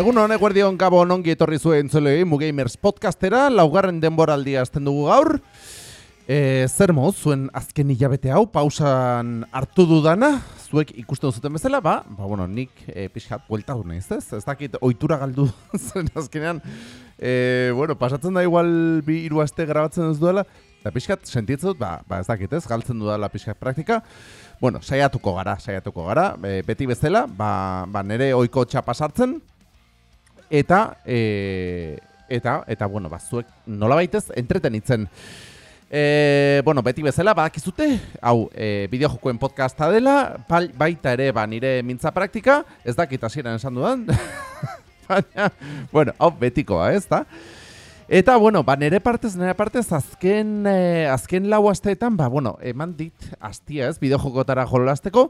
Egun honek guardion gabon ongi etorri zuen entzulei Mugamers podcastera, laugarren denboraldia azten dugu gaur. E, zer moz, zuen azken hilabete hau, pausan hartu dudana, zuek ikusten zuten bezala, ba, ba bueno, nik e, pixkat buelta du naiz, ez? Ez dakit ohitura galdu zen azkenean, e, bueno, pasatzen da igual bi hiru aste grabatzen ez duela, eta pixkat sentitzen dut, ba, ba ez dakit ez, galtzen dudala pixkat praktika, Bueno, saiatuko gara, saiatuko gara, e, beti bezala, ba, ba nire oiko txapa sartzen, eta e, eta eta bueno, ba zuek nolabaitez entretenitzen. E, bueno, beti bezala badakizute, hau, e, bideojokoen podcasta dela, pal, baita ere ba nire mintza praktika, ez dakit hasieran esan dudan. Baina, bueno, hau betikoa, ez da? Eta, bueno, ba, nire partez, nire partez, azken, eh, azken lau asteetan, ba, bueno, eman dit, astia ez, bideojokotara jolasteko,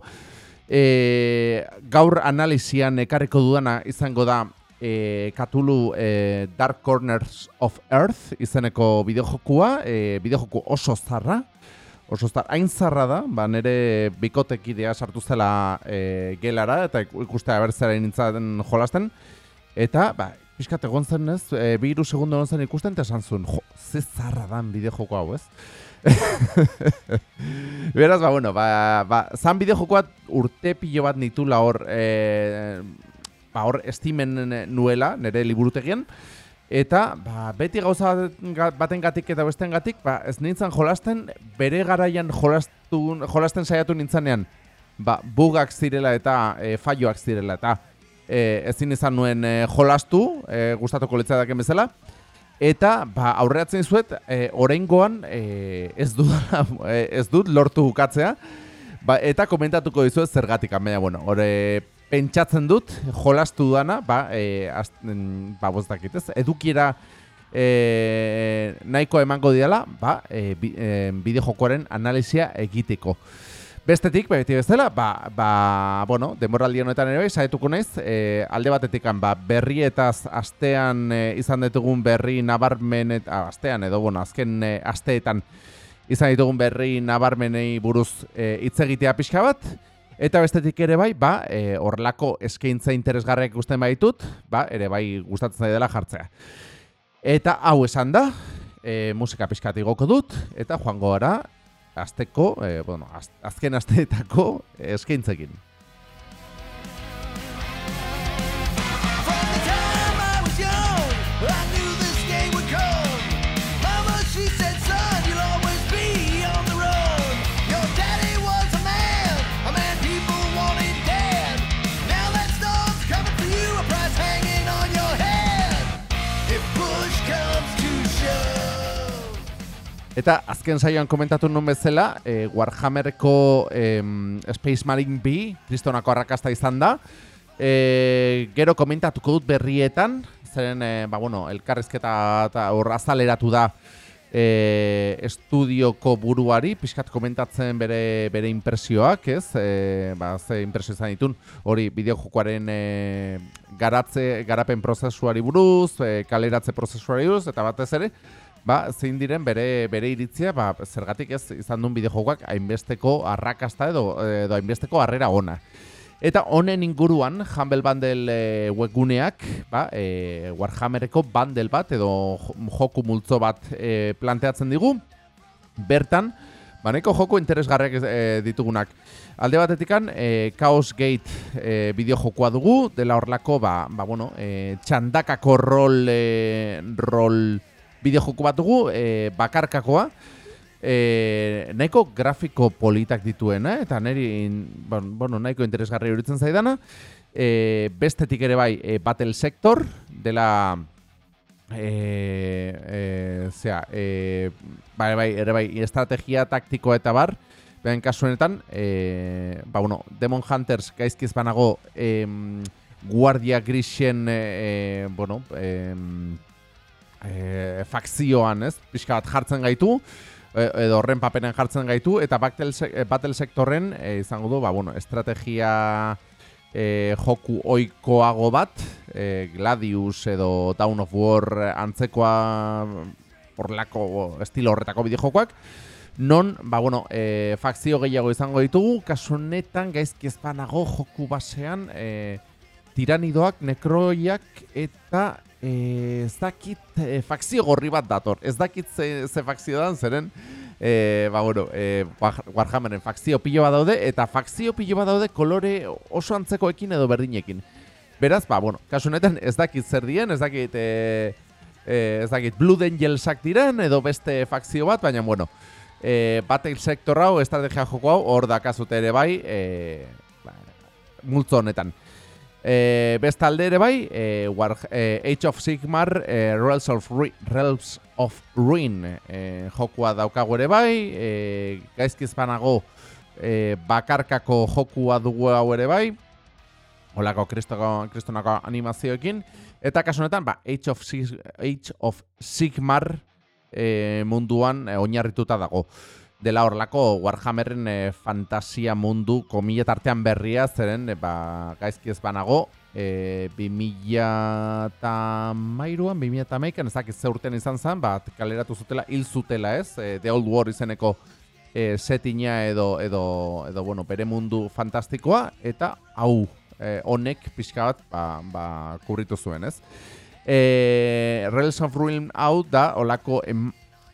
e, gaur analizian ekarriko dudana izango da e, Katulu e, Dark Corners of Earth izeneko bideojokua, e, bideojoku oso zarra, oso zar, hain zarra da, ba, nire bikotekidea sartu zela e, gelara, eta ik- ikustea bertzera nintzen jolasten, eta, ba, pixkat egon zen ez, e, bi hiru segundo egon zen ikusten, eta esan zuen, jo, ze zarra dan bideojoko hau, ez? Beraz, ba, bueno, ba, ba, zan bideojokoa urte pilo bat nitula hor, e, ba, hor estimen nuela, nire liburutegian, eta ba, beti gauza baten gatik eta besten gatik, ba, ez nintzen jolasten, bere garaian jolastu, jolasten saiatu nintzanean, ba, bugak zirela eta e, falloak zirela eta e, ezin izan nuen e, jolastu, e, gustatuko litzadaken bezala, Eta ba, aurreatzen zuet, e, oraingoan e, ez, dut, e, ez dut lortu bukatzea, ba, eta komentatuko dizuet zergatik, baina, bueno, hore pentsatzen dut, jolastu dana, ba, e, az, mm, ba, bostakit ez, edukiera e, nahiko emango diala, ba, e, bi, e, bideojokoaren analizia egiteko. Bestetik, ba, beti bezala, ba, ba, bueno, denboraldi honetan ere bai, saietuko naiz, e, alde batetikan, ba, berrietaz astean e, izan ditugun berri nabarmen, eta astean edo, bueno, azken e, asteetan izan ditugun berri nabarmenei buruz e, hitz egitea pixka bat, eta bestetik ere bai, ba, e, horlako eskaintza interesgarriak ikusten baitut, ba, ere bai gustatzen zaidala jartzea. Eta hau esan da, e, musika pixkat igoko dut, eta joango gara, azteko, e, bueno, az, azken asteetako eskaintzekin. Eta azken saioan komentatu nun bezala, e, Warhammerko em, Space Marine B, kristonako arrakasta izan da. E, gero komentatuko dut berrietan, zeren, e, ba, bueno, elkarrizketa eta hor azaleratu da e, estudioko buruari, pixkat komentatzen bere, bere impresioak, ez? E, ba, ze impresio izan ditun, hori bideojokoaren e, garatze, garapen prozesuari buruz, e, kaleratze prozesuari buruz, eta batez ere, ba, zein diren bere bere iritzia, ba, zergatik ez izan duen bideojokoak hainbesteko arrakasta edo edo hainbesteko harrera ona. Eta honen inguruan Humble Bundle e, webguneak, ba, e, Warhammereko bundle bat edo jo- joku multzo bat e, planteatzen digu. Bertan, ba, nahiko joko interesgarriak e, ditugunak. Alde batetikan, e, Chaos Gate e, bideojokoa dugu, dela horlako, ba, ba bueno, e, txandakako rol, e, rol bideojoko bat dugu, e, bakarkakoa. e, nahiko grafiko politak dituena, eta niri, bon, bueno, nahiko interesgarri horitzen zaidana, e, bestetik ere bai, e, Battle Sector, dela, e, e, zera, e, bai, bai, ere bai, estrategia taktikoa eta bar, Behan kasu honetan, e, ba, bueno, Demon Hunters gaizkiz banago e, Guardia Grisen e, bueno, e, e, fakzioan, ez? Pixka bat jartzen gaitu, e, edo horren paperen jartzen gaitu, eta Battle, se battle Sectorren e, izango du, ba, bueno, estrategia e, joku oikoago bat, e, Gladius edo Town of War antzekoa horlako estilo horretako bide jokoak, non, ba, bueno, e, fakzio gehiago izango ditugu, kasu honetan gaizki ezpanago joku basean e, tiranidoak, nekroiak eta e, ez dakit e, fakzio gorri bat dator. Ez dakit ze, ze fakzio dan, zeren, e, ba, bueno, e, Warhammeren fakzio pilo bat daude, eta fakzio pilo bat daude kolore oso antzekoekin edo berdinekin. Beraz, ba, bueno, kasu honetan ez dakit zer dien, ez dakit... E, ez dakit, Blood Angelsak diren edo beste fakzio bat, baina, bueno, e, battle sector hau, estrategia joko hau, hor dakazute ere bai, e, ba, multzo honetan. E, bestalde ere bai, e, war, e, Age of Sigmar, e, Realms, of Realms of Ruin e, jokua daukagu ere bai, e, gaizkiz banago e, bakarkako jokua dugu hau ere bai, holako kristonako animazioekin, eta kasu honetan, ba, Age of, Age of Sigmar, e, munduan e, oinarrituta dago. Dela horlako Warhammerren e, fantasia mundu komila tartean berria zeren e, ba, gaizki ez banago e, 2000 eta mairuan, 2000 eta maikan ez urtean izan zen, bat kaleratu zutela, hil zutela ez, e, The Old War izeneko e, setina edo, edo, edo bueno, bere mundu fantastikoa, eta hau e, honek pixka bat ba, ba, kurritu zuen ez. E, Rails of Ruin hau da, olako, em,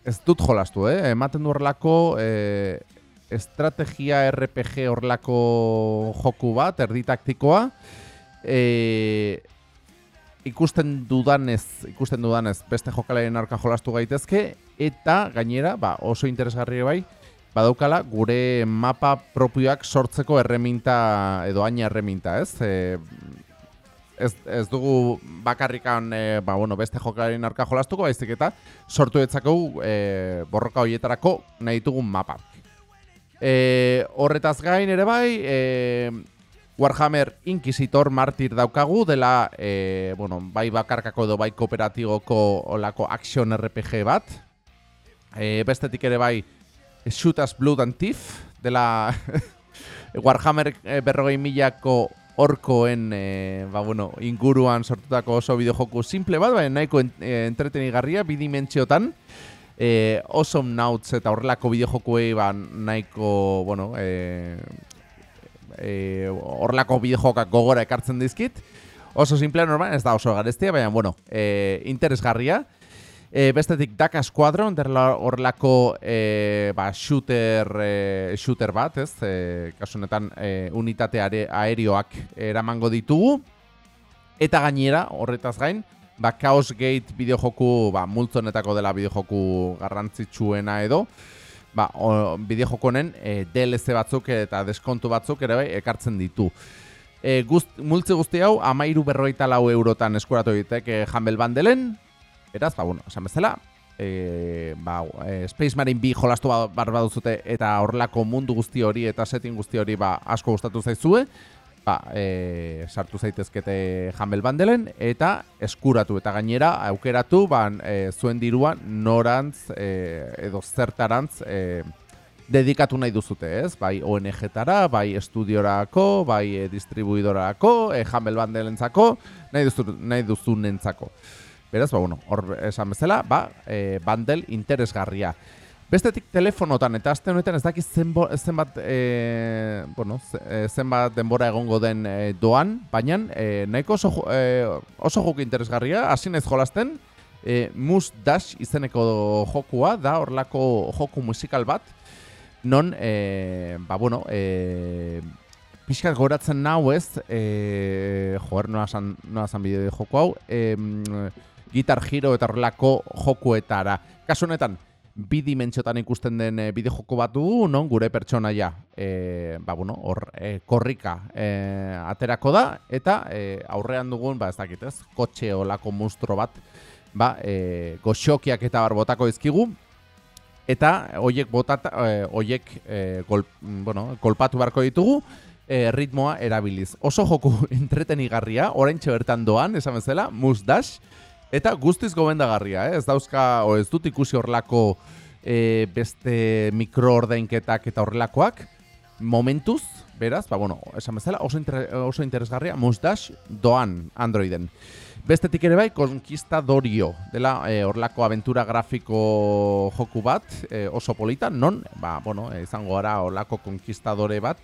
ez dut jolastu, eh? ematen du horrelako e, estrategia RPG horrelako joku bat, erditaktikoa, e, ikusten dudanez, ikusten dudanez, beste jokalaren arka jolastu gaitezke, eta gainera, ba, oso interesgarri bai, badaukala gure mapa propioak sortzeko erreminta edo aina erreminta, ez? E, ez, ez dugu bakarrikan e, ba, bueno, beste jokalaren arka jolastuko, baizik eta sortu etzakegu e, borroka horietarako nahi ditugun mapa. E, horretaz gain ere bai, e, Warhammer Inquisitor Martir daukagu, dela e, bueno, bai bakarkako edo bai kooperatiboko olako action RPG bat. E, bestetik ere bai Shoot as Blood and Thief, dela Warhammer berrogei milako orkoen e, ba, bueno, inguruan sortutako oso bideojoku simple bat, baina nahiko eh, entretenigarria, bidimentsiotan. E, awesome Nauts eta horrelako bideojokuei ba, nahiko, bueno, e, e, horrelako bideojokak gogora ekartzen dizkit. Oso simple normal, ez da oso gareztia, baina, bueno, e, interesgarria. E, bestetik Daka Squadron, horrelako e, ba, shooter, e, shooter bat, ez? E, kasunetan e, unitate aerioak eramango ditugu. Eta gainera, horretaz gain, ba, Chaos Gate bideojoku, ba, multzonetako dela bideojoku garrantzitsuena edo, ba, bideojoku honen e, DLC batzuk eta deskontu batzuk ere bai ekartzen ditu. E, guzt, multze guzti hau, amairu berroita lau eurotan eskuratu ditek e, Humble Bandelen, Beraz, ba, bueno, esan bezala, e, ba, e, Space Marine bi jolastu bar baduzute eta horrelako mundu guzti hori eta setting guzti hori ba, asko gustatu zaizue, ba, e, sartu zaitezkete Humble Bandelen eta eskuratu eta gainera aukeratu ba, e, zuen dirua norantz e, edo zertarantz e, dedikatu nahi duzute, ez? Bai ONG-tara, bai estudiorako, bai distribuidorako, e, Humble Bandelentzako, nahi, duzu, nahi duzunentzako. Beraz, ba, bueno, hor esan bezala, ba, e, bandel interesgarria. Bestetik telefonotan, eta azte honetan ez dakit zenbat, e, bueno, e, zenbat denbora egongo den e, doan, baina e, nahiko oso, e, oso joku interesgarria, hasi naiz jolasten, e, Mus Dash izeneko jokua, da horlako joku musikal bat, non, e, ba, bueno, e, pixkat goratzen nau ez, e, joer, noa san, noa san bideo joko hau, e, Guitar Hero eta horrelako jokuetara. Kasu honetan, bi dimentsiotan ikusten den e, bideo joko bat dugu, non gure pertsonaia e, ba, bueno, hor, e, korrika e, aterako da, eta e, aurrean dugun, ba, ez dakit ez, kotxe olako mustro bat, ba, e, goxokiak eta bar botako izkigu, eta hoiek botat, e, hoiek e, gol, bueno, kolpatu beharko ditugu, e, ritmoa erabiliz. Oso joku entretenigarria, orain bertan doan, esan bezala, musdash, Eta guztiz gomendagarria, eh? ez dauzka, o ez dut ikusi horrelako e, beste mikroordainketak eta horrelakoak, momentuz, beraz, ba, bueno, esan bezala, oso, inter, oso interesgarria, Mustache doan Androiden. Bestetik ere bai, Conquistadorio, dela e, horrelako aventura grafiko joku bat, e, oso polita, non, ba, bueno, izango gara horrelako Conquistadore bat,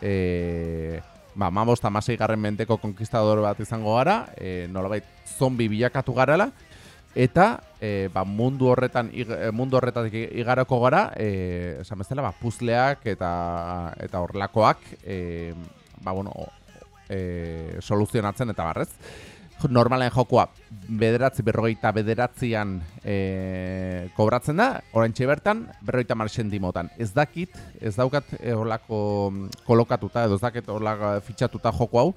e, ba, mamosta masei garren menteko konkistador bat izango gara, e, nolabait zombi bilakatu garela, eta e, ba, mundu horretan e, mundu horretatik igaroko gara, e, esan bezala, ba, puzleak eta eta horlakoak e, ba, bueno, e, soluzionatzen eta barrez normalen jokoa bederatzi berrogeita bederatzian e, kobratzen da, orain bertan berrogeita marxen. Ez dakit, ez daukat e, horlako kolokatuta, edo ez dakit horlako fitxatuta joko hau,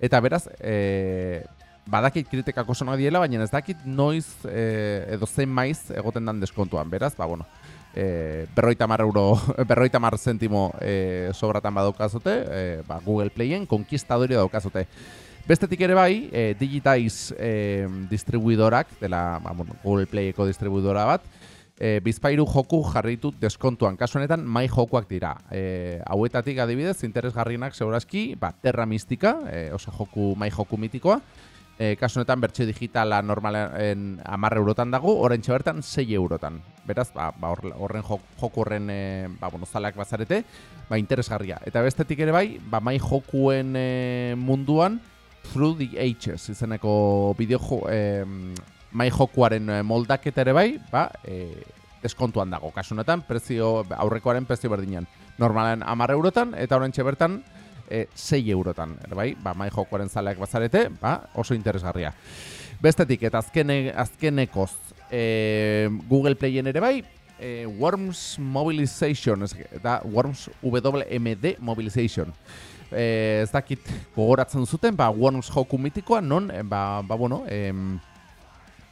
eta beraz, e, badakit kritikako zona diela, baina ez dakit noiz e, edo zein maiz egoten dan deskontuan. Beraz, ba, bueno, e, berroita mar euro, berroita mar zentimo e, sobratan badaukazute, e, ba, Google Playen, konkistadori daukazute. Bestetik ere bai, e, Digitize e, distribuidorak, dela ba, bueno, Google Playeko distribuidora bat, e, bizpairu joku jarritut deskontuan. Kasu honetan, mai jokuak dira. E, hauetatik adibidez, interesgarrienak segurazki, ba, Terra Mistika, e, oso joku, mai joku mitikoa. E, kasu honetan, bertxe digitala normalen amarre eurotan dago, orain bertan 6 eurotan. Beraz, ba, ba, horren joku horren e, ba, bueno, zalak bazarete, ba, interesgarria. Eta bestetik ere bai, ba, mai jokuen e, munduan, Through the Ages izeneko bideo eh, mai jokuaren moldaketa ere bai, ba, eh, deskontuan dago. Kasunetan, prezio aurrekoaren prezio berdinean. Normalen 10 eurotan eta oraintxe bertan eh, 6 eurotan, ere bai? Ba, mai jokuaren zaleak bazarete, ba, oso interesgarria. Bestetik eta azkene, azkenekoz eh, Google Playen ere bai, eh, Worms Mobilization, eta Worms WMD Mobilization eh, ez dakit gogoratzen zuten, ba, Worms joku mitikoa, non, eh, ba, ba, bueno, em,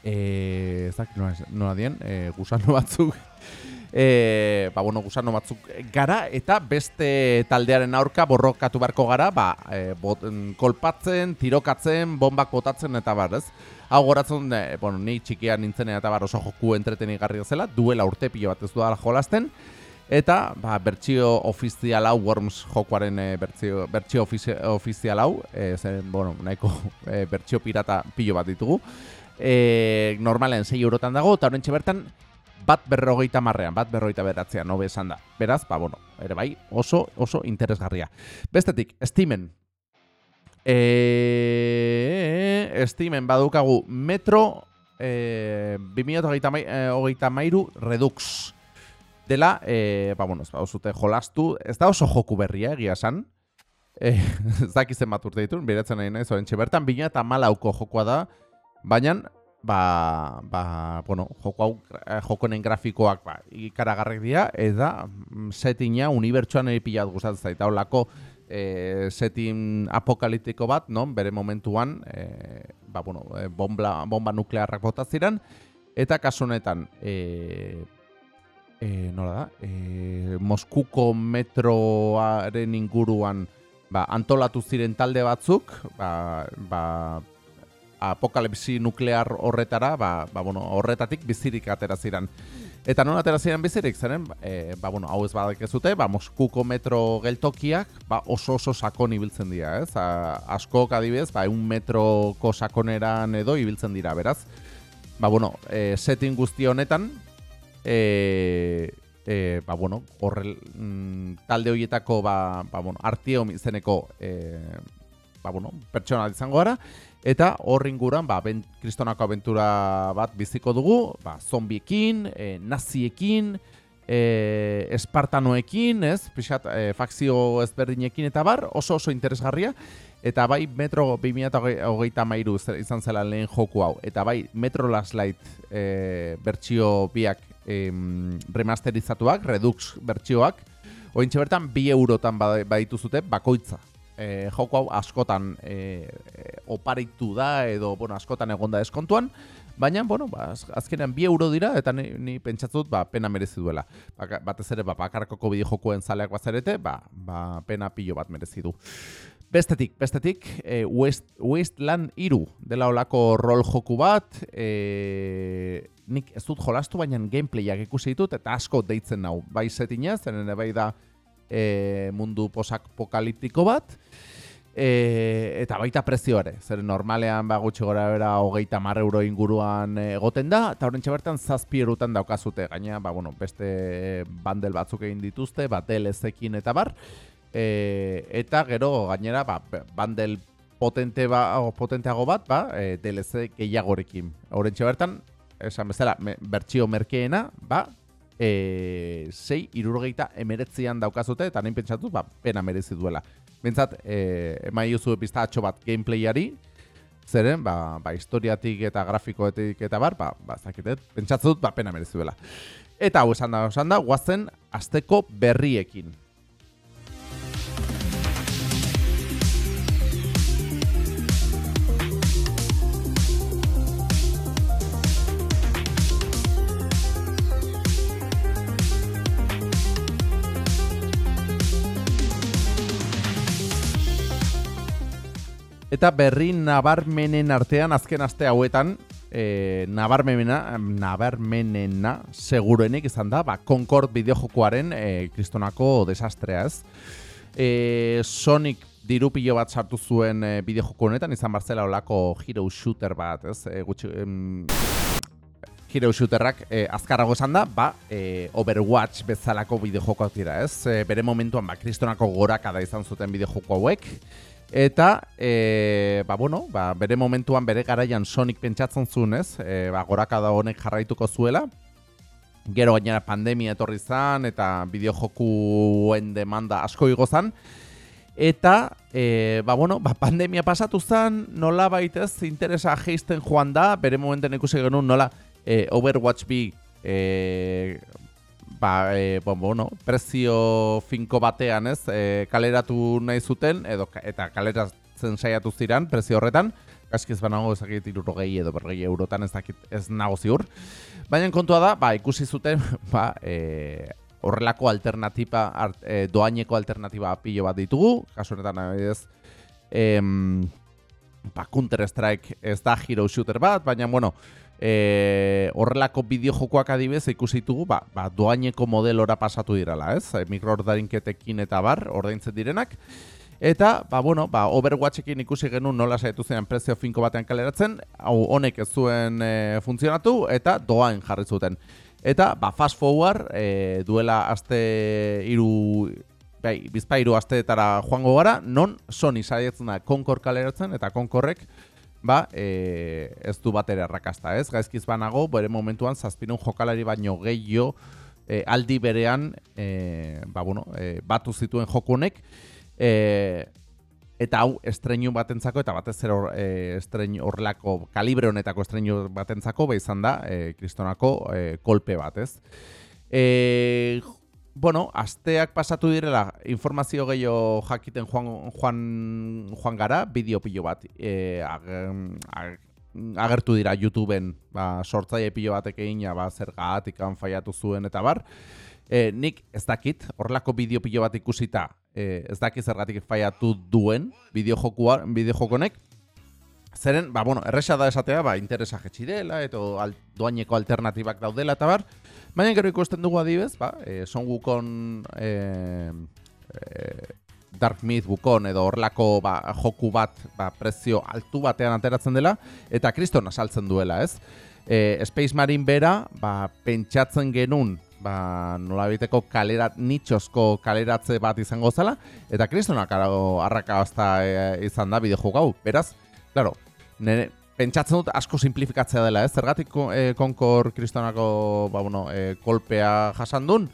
eh, ez dakit nola, nola dien, eh, gusano batzuk, eh, ba, bueno, gusano batzuk gara, eta beste taldearen aurka borrokatu beharko gara, ba, eh, bot, kolpatzen, tirokatzen, bombak botatzen, eta bar, ez? Hau goratzen, eh, bueno, ni txikian nintzen eta bar oso joku entretenigarria zela, duela urte pilo bat ez duela jolasten, Eta, ba, bertsio ofizial hau, Worms jokoaren e, bertsio, bertsio ofizial hau, e, zen, bueno, nahiko e, bertsio pirata pilo bat ditugu. E, normalen 6 eurotan dago, eta horrentxe bertan, bat berrogeita marrean, bat berrogeita beratzean, nobe esan da. Beraz, ba, bueno, ere bai, oso, oso interesgarria. Bestetik, Steamen. E, Steamen badukagu Metro e, 2008 mairu Redux dela, e, ba, bueno, ez ba, jolastu, ez da oso joku berria egia esan, e, ez dakizen bat urte ditun, beratzen nahi nahi, zoren bertan, bina eta malauko jokoa da, baina, ba, ba, bueno, joko hau, eh, jokonen grafikoak, ba, ikaragarrek dira, ez da, mm, setina, unibertsuan eri pilat gustatzen zaita, holako, e, setin apokaliptiko bat, non, bere momentuan, e, ba, bueno, bomba, bomba nuklearrak botaziren, eta kasu honetan, e, e, nola da, e, Moskuko metroaren inguruan ba, antolatu ziren talde batzuk, ba, ba, apokalipsi nuklear horretara, ba, ba, bueno, horretatik bizirik atera ziren. Eta non atera ziren bizirik, zeren, e, ba, bueno, hau ez badak ez dute, ba, Moskuko metro geltokiak ba, oso oso sakon ibiltzen dira, ez? A, askok adibidez, ba, un metroko sakoneran edo ibiltzen dira, beraz. Ba, bueno, e, setting guzti honetan, e, e, ba, bueno, horrel, mm, talde horietako ba, ba, bueno, artio izeneko e, ba, bueno, pertsona izango gara, eta horringuran ba, ben, kristonako aventura bat biziko dugu, ba, zombiekin, e, naziekin, e, espartanoekin, ez, pixat, e, fakzio ezberdinekin eta bar, oso oso interesgarria, eta bai metro 2008 mairu izan zela lehen joku hau, eta bai metro last light e, bertsio biak em, remasterizatuak, redux bertsioak, ointxe bertan bi eurotan ba- baditu zute bakoitza. E, joko hau askotan e, e, oparitu da edo bueno, askotan egonda eskontuan, baina bueno, ba, az- azkenean bi euro dira eta ni, ni pentsatzut ba, pena merezi duela. Baka, batez ere ba, bakarkoko bideo jokoen zaleak bazarete, ba, ba, pena pilo bat merezi du. Bestetik, bestetik, e, West, Wasteland iru dela olako rol joku bat, e, nik ez dut jolastu, baina gameplayak ikusi ditut, eta asko deitzen nau, bai setinez, zenen bai da e, mundu posapokaliptiko bat, e, eta baita prezio ere, zer normalean ba, gutxi gora bera hogeita mar euro inguruan egoten da, eta horrentxe bertan zazpi erutan daukazute, gaina, ba, bueno, beste bandel batzuk egin dituzte, bat DLC-ekin eta bar, e, eta gero gainera ba, bandel potente ba, o, potenteago bat, ba, e, DLC gehiagorekin. Horrentxe bertan, esan bezala, me, bertsio merkeena, ba, e, sei irurogeita emeretzian daukazute, eta nahi pentsatu, ba, pena merezi duela. Bentsat, e, emai duzu piztatxo bat gameplayari, zeren, ba, ba, historiatik eta grafikoetik eta bar, ba, ba zakitet, pentsatzen ba, pena merezi duela. Eta hau esan da, esan da, guazen asteko berriekin. Eta berri nabarmenen artean azken aste hauetan e, nabarmena, nabarmenena seguruenik izan da, ba, Concord bideojokoaren e, kristonako desastrea ez. E, Sonic diru pilo bat sartu zuen e, bideojoko honetan, izan barzela olako hero shooter bat, ez? E, gutxi, em, hero shooterrak e, azkarrago esan da, ba, e, Overwatch bezalako bideojokoak dira, ez? E, bere momentuan, ba, kristonako gorakada izan zuten bideojoko hauek, Eta, e, ba, bueno, ba, bere momentuan, bere garaian Sonic pentsatzen zuen, ez? E, ba, gorakada honek jarraituko zuela. Gero gainera pandemia etorri zan, eta bideojokuen demanda asko igo zan. Eta, e, ba, bueno, ba, pandemia pasatu zan, nola baitez, interesa geisten joan da, bere momenten ikusi genuen nola e, Overwatch B e, ba, e, bon, bueno, prezio finko batean, ez, e, kaleratu nahi zuten, edo, eta kaleratzen saiatu ziran, prezio horretan, gaskiz banago ezakit irurogei edo berrogei eurotan ez dakit ez nago ziur. Baina kontua da, ba, ikusi zuten, ba, e, horrelako alternatiba, art, e, doaineko alternatiba pilo bat ditugu, kasu honetan adibidez, em, ba, Counter Strike ez da hero shooter bat, baina, bueno, e, horrelako bideojokoak adibidez ikusi ditugu, ba, ba, doaineko modelora pasatu dirala, ez? E, mikroordainketekin eta bar, ordaintzen direnak. Eta, ba, bueno, ba, Overwatchekin ikusi genuen nola saiatu ziren prezio finko batean kaleratzen, hau honek ez zuen e, funtzionatu, eta doain jarri zuten. Eta, ba, fast forward, e, duela aste iru, bai, bizpairu asteetara joango gara, non Sony saiatzen da Concord kaleratzen, eta Concordrek, ba, e, ez du bat ere arrakasta, ez? Gaizkiz banago, bere momentuan zazpinun jokalari baino gehiago e, aldi berean, e, ba, bueno, e, batu zituen joku honek, e, eta hau estreinu batentzako eta batez ere hor, e, estreinu horrelako kalibre honetako estreinu batentzako ba izan da e, kristonako e, kolpe bat, ez? E, bueno, asteak pasatu direla informazio gehiago jakiten joan, joan, joan gara, bideo pilo bat e, ag, ag, agertu dira YouTubeen ba, sortzaile pilo batek egina ba, zergatik faiatu zuen eta bar. E, nik ez dakit, horrelako bideo pilo bat ikusita, e, ez dakit zergatik faiatu duen bideojokua, bideojokonek, Zeren, ba, bueno, erresa da esatea, ba, interesa jetxi dela, eto al, doaineko alternatibak daudela eta bar. Baina gero ikusten dugu adibez, ba, e, Son Wukon e, e, Dark Myth Wukon edo horrelako ba, joku bat ba, prezio altu batean ateratzen dela, eta kriston asaltzen duela, ez? E, Space Marine bera, ba, pentsatzen genuen, ba, nolabiteko kalerat, nitxosko kaleratze bat izango zela, eta kristonak arrakazta e, izan da bideo hau. Beraz, claro, nire, pentsatzen dut asko simplifikatzea dela, ez? Zergatik e, konkor kristonako ba, bueno, e, kolpea jasan duen,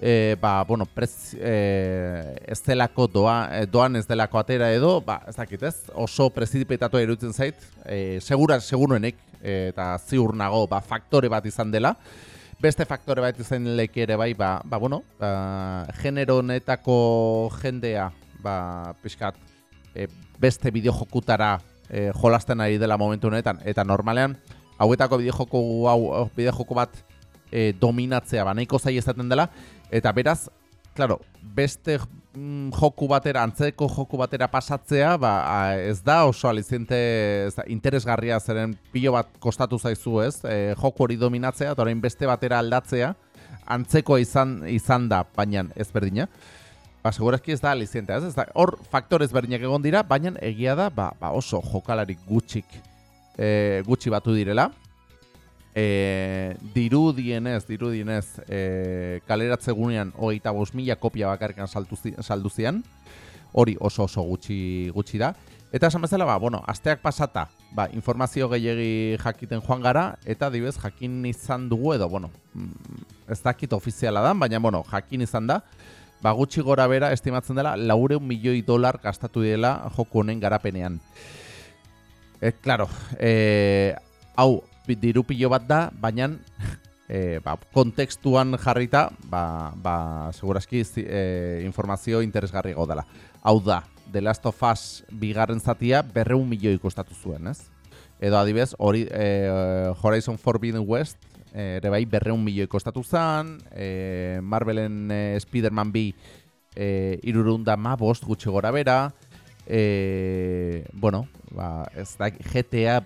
e, ba, bueno, prez, e, ez delako doa, doan ez delako atera edo, ba, ez dakit ez, oso prezipitatu iruditzen zait, e, segura, seguruenik, e, eta ziur nago, ba, faktore bat izan dela, beste faktore bat izan leke ere bai, ba, ba bueno, ba, genero honetako jendea, ba, pixkat, e, beste bideojokutara e, jolasten ari dela momentu honetan, eta normalean, hauetako bideojoko, hau, bideojoko bat e, dominatzea, ba, nahiko zai izaten dela, eta beraz, claro, beste mm, joku batera, antzeko joku batera pasatzea, ba, a, ez da oso aliziente ez da, interesgarria zeren pilo bat kostatu zaizu ez, e, joku hori dominatzea, eta orain beste batera aldatzea, antzeko izan izan da, baina ez berdina. Ba, segurazki ez da aliziente, ez? da, hor faktore ezberdinak egon dira, baina egia da, ba, ba oso jokalarik gutxik e, gutxi batu direla e, dirudienez, dirudienez, e, kaleratze gunean hogeita mila kopia bakarrikan saldu zian, hori oso oso gutxi gutxi da. Eta esan bezala, ba, bueno, asteak pasata, ba, informazio gehiegi jakiten joan gara, eta dibez jakin izan dugu edo, bueno, mm, ez dakit ofiziala da, baina, bueno, jakin izan da, ba, gutxi gora bera estimatzen dela, laure milioi dolar gastatu dela joku honen garapenean. E, claro, e, hau, diru pilo bat da, baina e, ba, kontekstuan jarrita, ba, ba, segurazki e, informazio interesgarri dela. Hau da, The Last of Us bigarren zatia berreun milioi kostatu zuen, ez? Edo adibez, hori e, Horizon Forbidden West ere bai berreun milioi kostatu zen, e, Marvelen e, Spider-Man bi e, irurunda ma bost gutxi gora bera, e, bueno, ba, ez da, GTA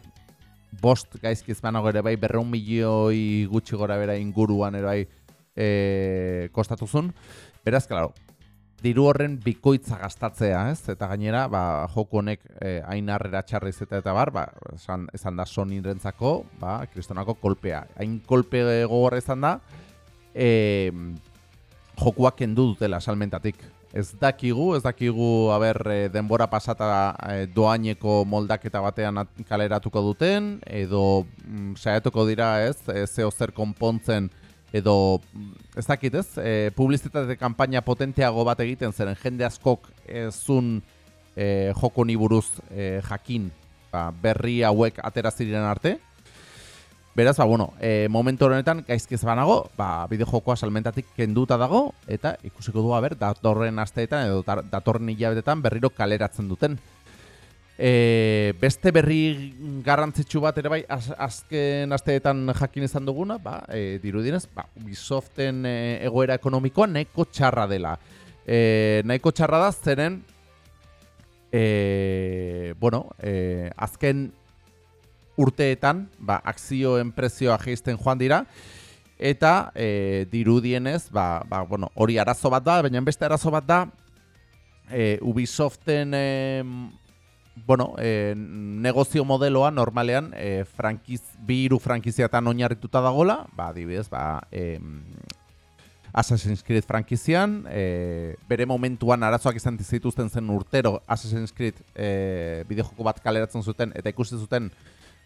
bost gaizkiz banago ere bai berreun milioi gutxi gora bera inguruan ere bai e, kostatuzun. Beraz, klaro, diru horren bikoitza gastatzea, ez? Eta gainera, ba, joko honek e, hain harrera txarriz eta eta bar, ba, esan, esan da soni rentzako, ba, kristonako kolpea. Hain kolpe gogorra izan da, e, jokuak kendu dutela salmentatik ez dakigu, ez dakigu haber eh, denbora pasata e, doaineko moldaketa batean kaleratuko duten edo mm, saiatuko dira, ez, e, zeo zer konpontzen edo ez dakit, ez, e, publizitate kanpaina potenteago bat egiten zeren jende askok ezun e, joko ni buruz e, jakin ba, berri hauek atera ziren arte. Beraz, ba, bueno, e, momentu honetan gaizkiz banago, ba, bideojokoa salmentatik kenduta dago, eta ikusiko du haber, datorren asteetan edo datorren hilabetetan berriro kaleratzen duten. E, beste berri garrantzitsu bat ere bai, az, azken asteetan jakin izan duguna, ba, e, dirudinez, ba, Ubisoften e, egoera ekonomikoa nahiko txarra dela. E, nahiko txarra da, zeren, e, bueno, e, azken urteetan, ba, akzioen prezioa jeisten joan dira, eta e, dirudienez, ba, ba, bueno, hori arazo bat da, baina beste arazo bat da, e, Ubisoften e, bueno, e, negozio modeloa normalean e, frankiz, bi iru frankiziatan oinarrituta dagola, ba, dibidez, ba, e, Assassin's Creed frankizian, e, bere momentuan arazoak izan zituzten zen urtero Assassin's Creed e, bideojoko bat kaleratzen zuten, eta ikusten zuten,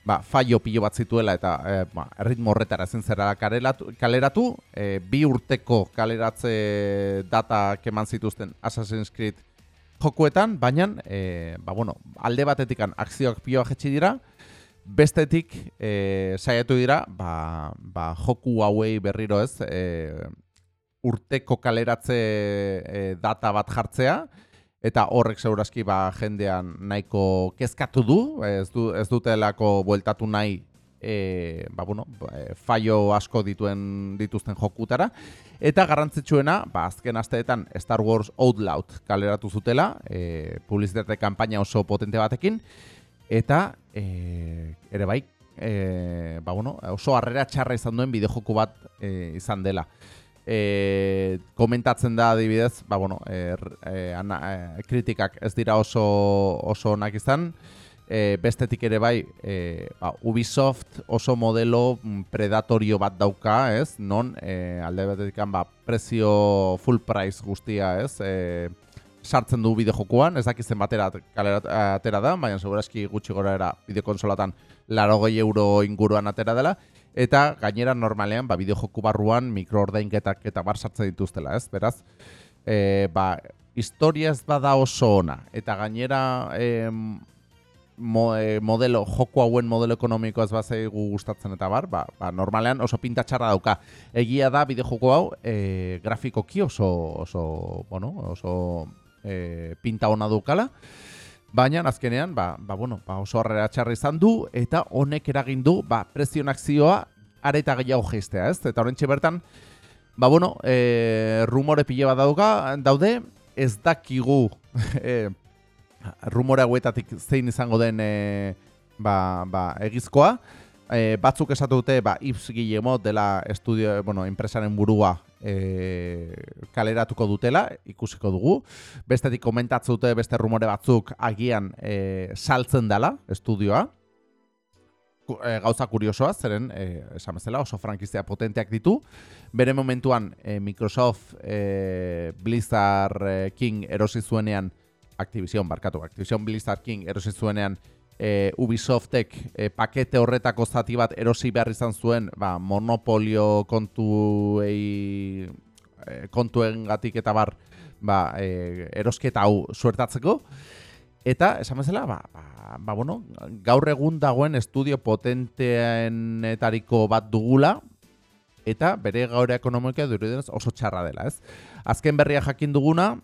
ba, faio pilo bat zituela eta e, ba, erritmo horretara zen zera kaleratu, e, bi urteko kaleratze data keman zituzten Assassin's Creed jokuetan, baina e, ba, bueno, alde batetik akzioak pioa jetxi dira, bestetik e, saiatu dira ba, ba, joku hauei berriro ez e, urteko kaleratze e, data bat jartzea, eta horrek segurazki ba jendean nahiko kezkatu du, ez du ez dutelako bueltatu nahi e, ba, bueno, e, fallo asko dituen dituzten jokutara. Eta garrantzitsuena, ba azken asteetan Star Wars Outlaw kaleratu zutela, e, publizitate kanpaina oso potente batekin. Eta e, ere bai, e, ba, bueno, oso harrera txarra izan duen bideojoku bat e, izan dela. E, komentatzen da adibidez, ba, bueno, er, e, ana, e, kritikak ez dira oso oso onak izan, e, bestetik ere bai, e, ba, Ubisoft oso modelo mm, predatorio bat dauka, ez? Non, e, alde batetik ba, prezio full price guztia, ez? E, sartzen du bideo jokuan, ez dakizen batera atera da, baina segurazki gutxi gora era bideokonsolatan laro euro inguruan atera dela, eta gainera normalean ba bideo joku barruan mikroordainketak eta bar sartzen dituztela, ez? Beraz, e, ba historia ez bada oso ona eta gainera e, mo, e, modelo, joko hauen modelo ekonomikoaz bazaigu gustatzen eta bar, ba, ba, normalean oso pinta txarra dauka. Egia da bide joko hau e, grafikoki oso, oso, bueno, oso e, pinta ona dukala. Baina azkenean ba, ba, bueno, ba oso harrera txarra izan du eta honek eragin du ba, prezionak zioa areta gehiago geistea, ez? Eta horrentxe bertan, ba bueno, e, rumore pile bat dauka, daude, ez dakigu e, rumore hauetatik zein izango den e, ba, ba, egizkoa. E, batzuk esatu dute, ba, Ips Guillemot dela estudio, bueno, enpresaren burua e, kaleratuko dutela, ikusiko dugu. Bestetik komentatzen dute beste rumore batzuk agian e, saltzen dela estudioa. E, gauza kuriosoa, zeren, e, esan bezala, oso frankizia potenteak ditu. Bere momentuan e, Microsoft e, Blizzard e, King erosi zuenean Activision, barkatu, Activision Blizzard King erosi zuenean e, Ubisoftek e, pakete horretako zati bat erosi behar izan zuen ba, monopolio kontuei e, kontuen gatik eta bar ba, e, erosketa hau suertatzeko eta esan bezala ba, ba, ba, bueno, gaur egun dagoen estudio potenteenetariko bat dugula eta bere gaur ekonomikoa dirudienez oso txarra dela, ez? Azken berria jakin duguna,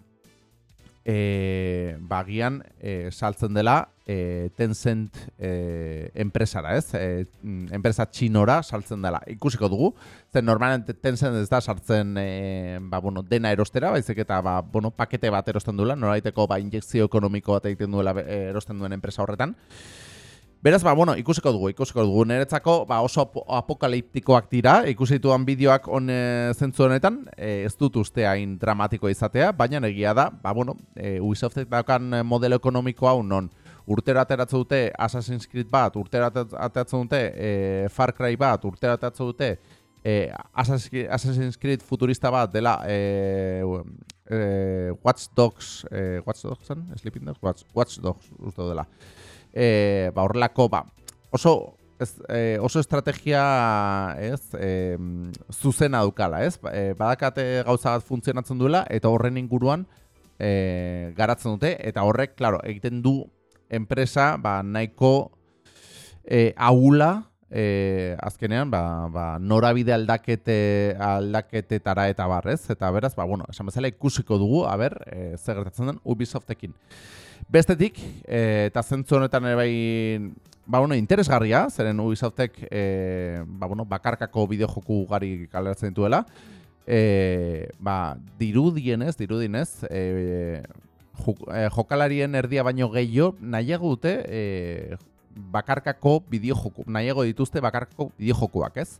e, bagian e, saltzen dela e, Tencent e, enpresara, ez? E, mm, enpresa txinora saltzen dela. Ikusiko dugu, zen normalen Tencent ez da sartzen e, ba, bueno, dena erostera, baizik eta ba, bueno, pakete bat erosten duela, noraiteko ba, injekzio ekonomiko bat egiten duela e, erosten duen enpresa horretan. Beraz, ba, bueno, ikusiko dugu, ikusiko dugu. Niretzako ba, oso apo- apokaliptikoak dira, ikusi ditudan bideoak on e, zentzu honetan, e, ez dut uste hain dramatiko izatea, baina egia da, ba, bueno, e, Ubisoftek daukan modelo ekonomiko hau non urtera ateratzen dute Assassin's Creed bat, urtera ate- ateratzen dute e, Far Cry bat, urtera ateratzen dute e, Assassin's Creed- futurista bat dela e, e, Watch Dogs, e, Watch Dogs? Sleeping Dogs? Watch, Watch Dogs uste dela e, ba, horrelako ba, oso ez, e, oso estrategia ez e, zuzena dukala, ez? E, badakate gauza bat funtzionatzen duela eta horren inguruan e, garatzen dute eta horrek, claro, egiten du enpresa ba, nahiko e, ahula e, azkenean ba, ba, norabide aldakete aldaketetara eta barrez eta beraz ba bueno esan bezala ikusiko dugu a ber e, zer gertatzen den Ubisoftekin bestetik e, eta zentzu honetan ere bai ba bueno interesgarria zeren Ubisoftek e, ba bueno bakarkako bideojoku ugari kaleratzen dituela e, ba dirudienez dirudienez e, juk- e, jokalarien erdia baino gehiago nahiago dute e, bakarkako bideojoku, nahiago dituzte bakarkako bideojokuak, ez?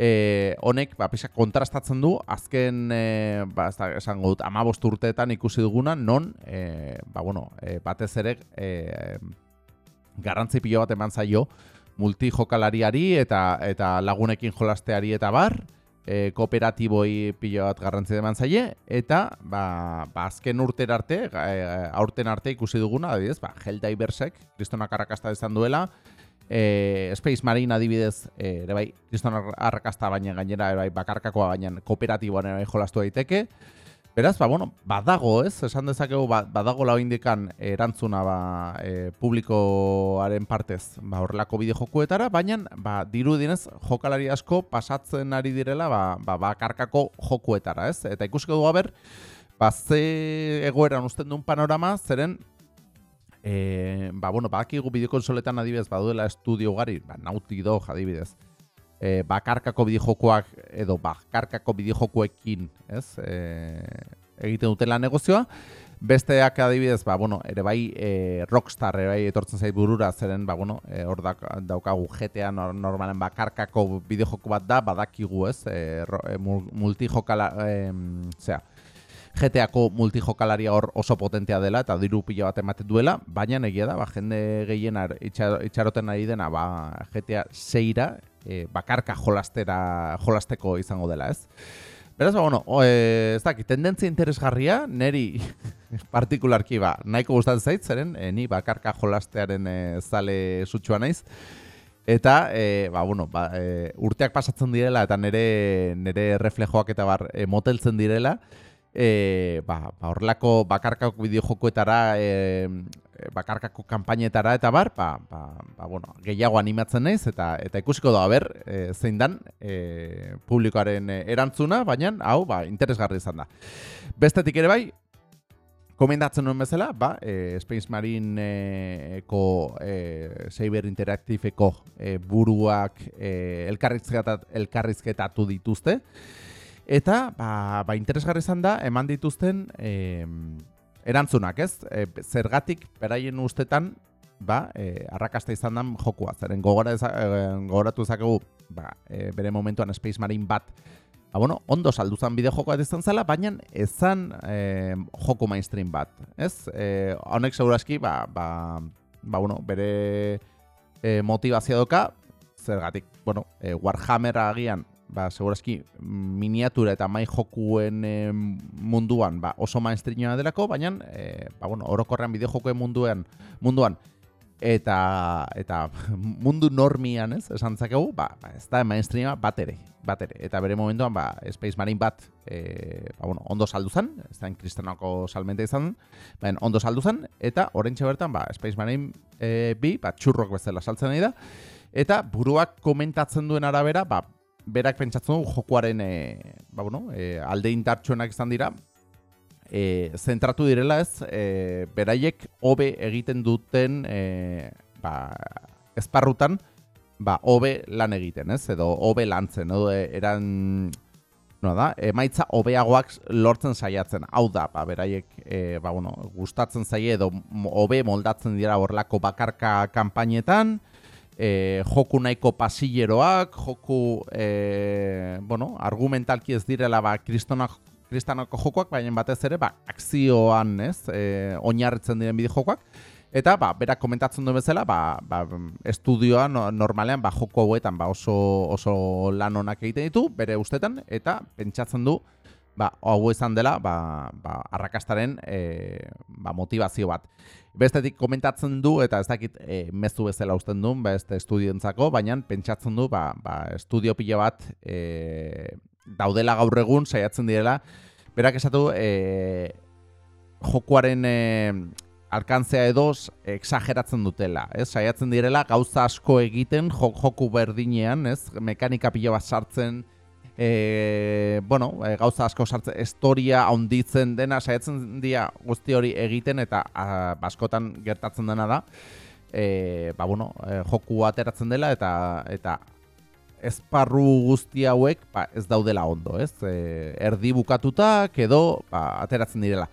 E, honek, ba, pixka kontrastatzen du, azken, e, ba, ez da, esango dut, amabost urteetan ikusi duguna, non, e, ba, bueno, e, batez ere, e, garrantzi pilo bat eman zaio, multijokalariari eta eta lagunekin jolasteari eta bar, e, kooperatiboi pilo bat garrantzi eman zaie, eta ba, ba azken urtera arte, e, aurten arte ikusi duguna, adibidez, ba, Helldiversek, kristonak arrakasta izan duela, e, Space Marine adibidez, e, ere bai, kristonak arrakasta baina gainera, ere bai, bakarkakoa baina kooperatiboan ere bai jolastu daiteke, Beraz, ba, bueno, badago, ez? Esan dezakegu, ba, badago lau indikan erantzuna ba, e, publikoaren partez ba, horrelako bideojokuetara, baina ba, dirudienez jokalari asko pasatzen ari direla ba, ba, bakarkako jokuetara, ez? Eta ikusiko dugu haber, ba, ze egoeran usten duen panorama, zeren e, ba, bueno, badakigu bideokonsoletan adibidez baduela estudio ugari, ba, Naughty Dog adibidez, e, bakarkako bideojokoak edo bakarkako bideojokoekin, ez? E, egiten dutela negozioa. Besteak adibidez, ba, bueno, ere bai e, Rockstar ere bai etortzen zait burura zeren, ba, bueno, e, hor dak, daukagu GTA nor, normalen bakarkako bideojoko bat da, badakigu, ez? E, ro- e, mul- multijokala, e, zera, GTako multijokalaria hor oso potentea dela eta diru pila bat ematen duela, baina egia da, ba, jende gehien ar- itxa- itxaroten ari dena ba, GTA 6ra e, bakarka jolastera, jolasteko izango dela, ez? Beraz, ba, bueno, o, e, ez dakit, tendentzia interesgarria, neri partikularki ba, nahiko gustatzen zait, zeren, e, ni bakarka jolastearen e, zale sutsua naiz, Eta, e, ba, bueno, ba, e, urteak pasatzen direla eta nire, nire reflejoak eta bar e, moteltzen direla, e, ba, ba, horrelako bakarkako bideojokoetara e, bakarkako kanpainetara eta bar, ba, ba, ba, bueno, gehiago animatzen naiz eta eta ikusiko da ber e, zein dan e, publikoaren erantzuna, baina hau ba, interesgarri izan da. Bestetik ere bai, komendatzen nuen bezala, ba, e, Space Marine-eko e, Saber Interactive-eko e, buruak e, elkarrizketat, elkarrizketatu dituzte, eta ba, ba, interesgarri izan da, eman dituzten e, erantzunak, ez? E, zergatik beraien ustetan ba, e, arrakasta izan den jokua. Zeren gogora eza, e, gogoratu ezakegu ba, e, bere momentuan Space Marine bat ba, bueno, ondo saldu zen bideo jokoa izan zela, baina ezan e, joko mainstream bat. Ez? E, honek segurazki ba, ba, ba, bueno, bere e, motivazio doka, zergatik, bueno, e, Warhammer agian ba, segurazki miniatura eta mai jokuen e, munduan ba, oso mainstreamoa delako, baina e, ba, bueno, orokorrean bideo jokuen munduan, munduan eta eta mundu normian, ez? Esan zakegu, ba, ba ez da mainstreama bat ere, bat ere. Eta bere momentuan, ba, Space Marine bat, e, ba, bueno, ondo saldu zen, ez da kristanako salmente izan, baina ondo saldu zen, eta orentxe bertan, ba, Space Marine e, bi, ba, txurrok bezala saltzen nahi da, eta buruak komentatzen duen arabera, ba, berak pentsatzen du jokuaren e, ba, bueno, e, alde intartxoenak izan dira, e, zentratu direla ez, e, beraiek hobe egiten duten e, ba, esparrutan, ba, hobe lan egiten, ez? Edo hobe lantzen, edo eran no da, emaitza hobeagoak lortzen saiatzen. Hau da, ba, beraiek e, ba, bueno, gustatzen zaie edo hobe moldatzen dira horlako bakarka kanpainetan, e, joku nahiko pasilleroak, joku e, bueno, argumentalki ez direla ba, kristonak kristanako jokoak, baina batez ere, ba, akzioan, ez, e, oinarritzen diren bide jokoak, eta, ba, berak komentatzen du bezala, ba, ba, estudioa normalean, ba, joko hauetan, ba, oso, oso lan honak egiten ditu, bere ustetan, eta pentsatzen du, ba, hau izan dela, ba, ba, arrakastaren e, ba, motivazio bat. Bestetik komentatzen du, eta ez dakit e, mezu bezala usten duen, ba, este estudientzako, baina pentsatzen du, ba, ba, estudio pila bat e, daudela gaur egun, saiatzen direla, berak esatu, e, jokuaren e, alkantzea edo exageratzen dutela, ez? Saiatzen direla gauza asko egiten joku berdinean, ez? Mekanika pila bat sartzen, e, bueno, e, gauza asko sartzen, historia onditzen dena, saiatzen dira guzti hori egiten eta a, baskotan gertatzen dena da, e, ba, bueno, e, joku ateratzen dela eta eta esparru guzti hauek ba, ez daudela ondo, ez? E, erdi bukatuta, edo ba, ateratzen direla.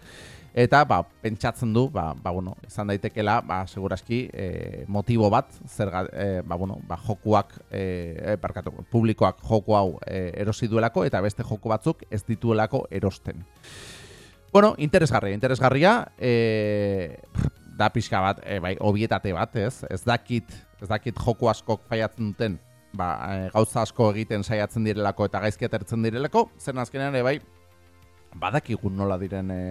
Eta ba, pentsatzen du, ba, ba, bueno, izan daitekela, ba, seguraski, e, motibo bat, zer e, ba, bueno, ba, jokuak, e, parkatu, publikoak joku hau e, erosi duelako, eta beste joku batzuk ez dituelako erosten. Bueno, interesgarria, interesgarria, e, da pixka bat, e, bai, obietate bat, ez? Ez dakit, ez dakit joku askok faiatzen duten, ba, e, gauza asko egiten saiatzen direlako eta gaizki atertzen direlako, zen azkenean ere bai, badakigun nola diren e,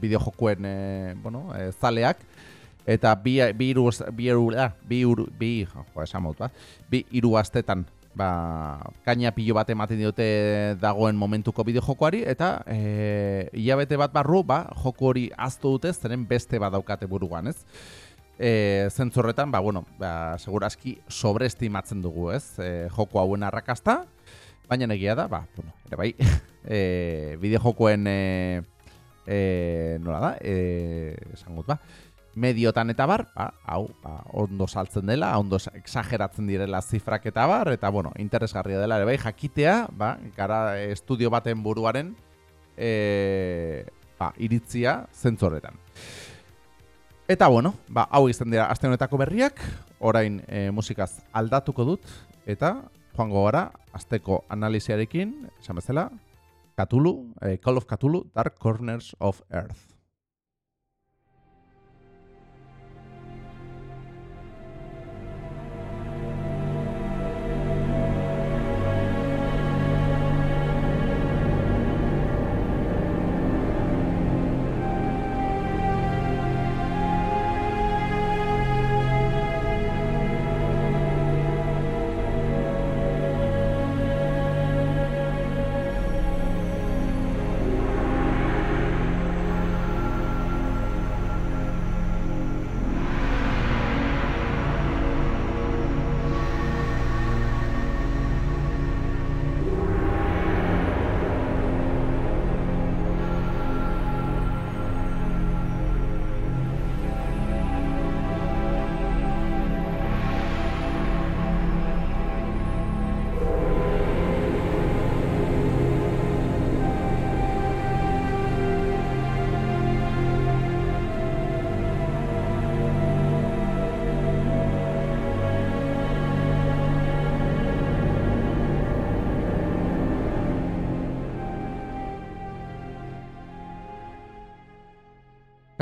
bideojokuen e, bueno, e, zaleak, eta bi, bi iru, bi iru, ah, bi iru, bi, jo, esan ba, bi iru astetan, ba, kaina pilo bat ematen diote dagoen momentuko bideojokoari, eta e, hilabete bat barru, ba, joku hori aztu dute, zeren beste badaukate buruan, ez? e, zentzorretan, ba, bueno, ba, seguraski sobreestimatzen dugu, ez, e, joko hauen arrakasta, baina negia da, ba, bueno, ere bai, e, bide jokoen, e, e, nola da, e, esan gut, ba, mediotan eta bar, ba, hau, ba, ondo saltzen dela, ondo exageratzen direla zifrak eta bar, eta, bueno, interesgarria dela, ere bai, jakitea, ba, gara estudio baten buruaren, e, ba, iritzia zentzorretan. Eta bueno, ba, hau izan dira aste honetako berriak, orain e, musikaz aldatuko dut, eta joango gara, asteko analiziarekin, esan bezala, Cthulhu, e, Call of Cthulhu, Dark Corners of Earth.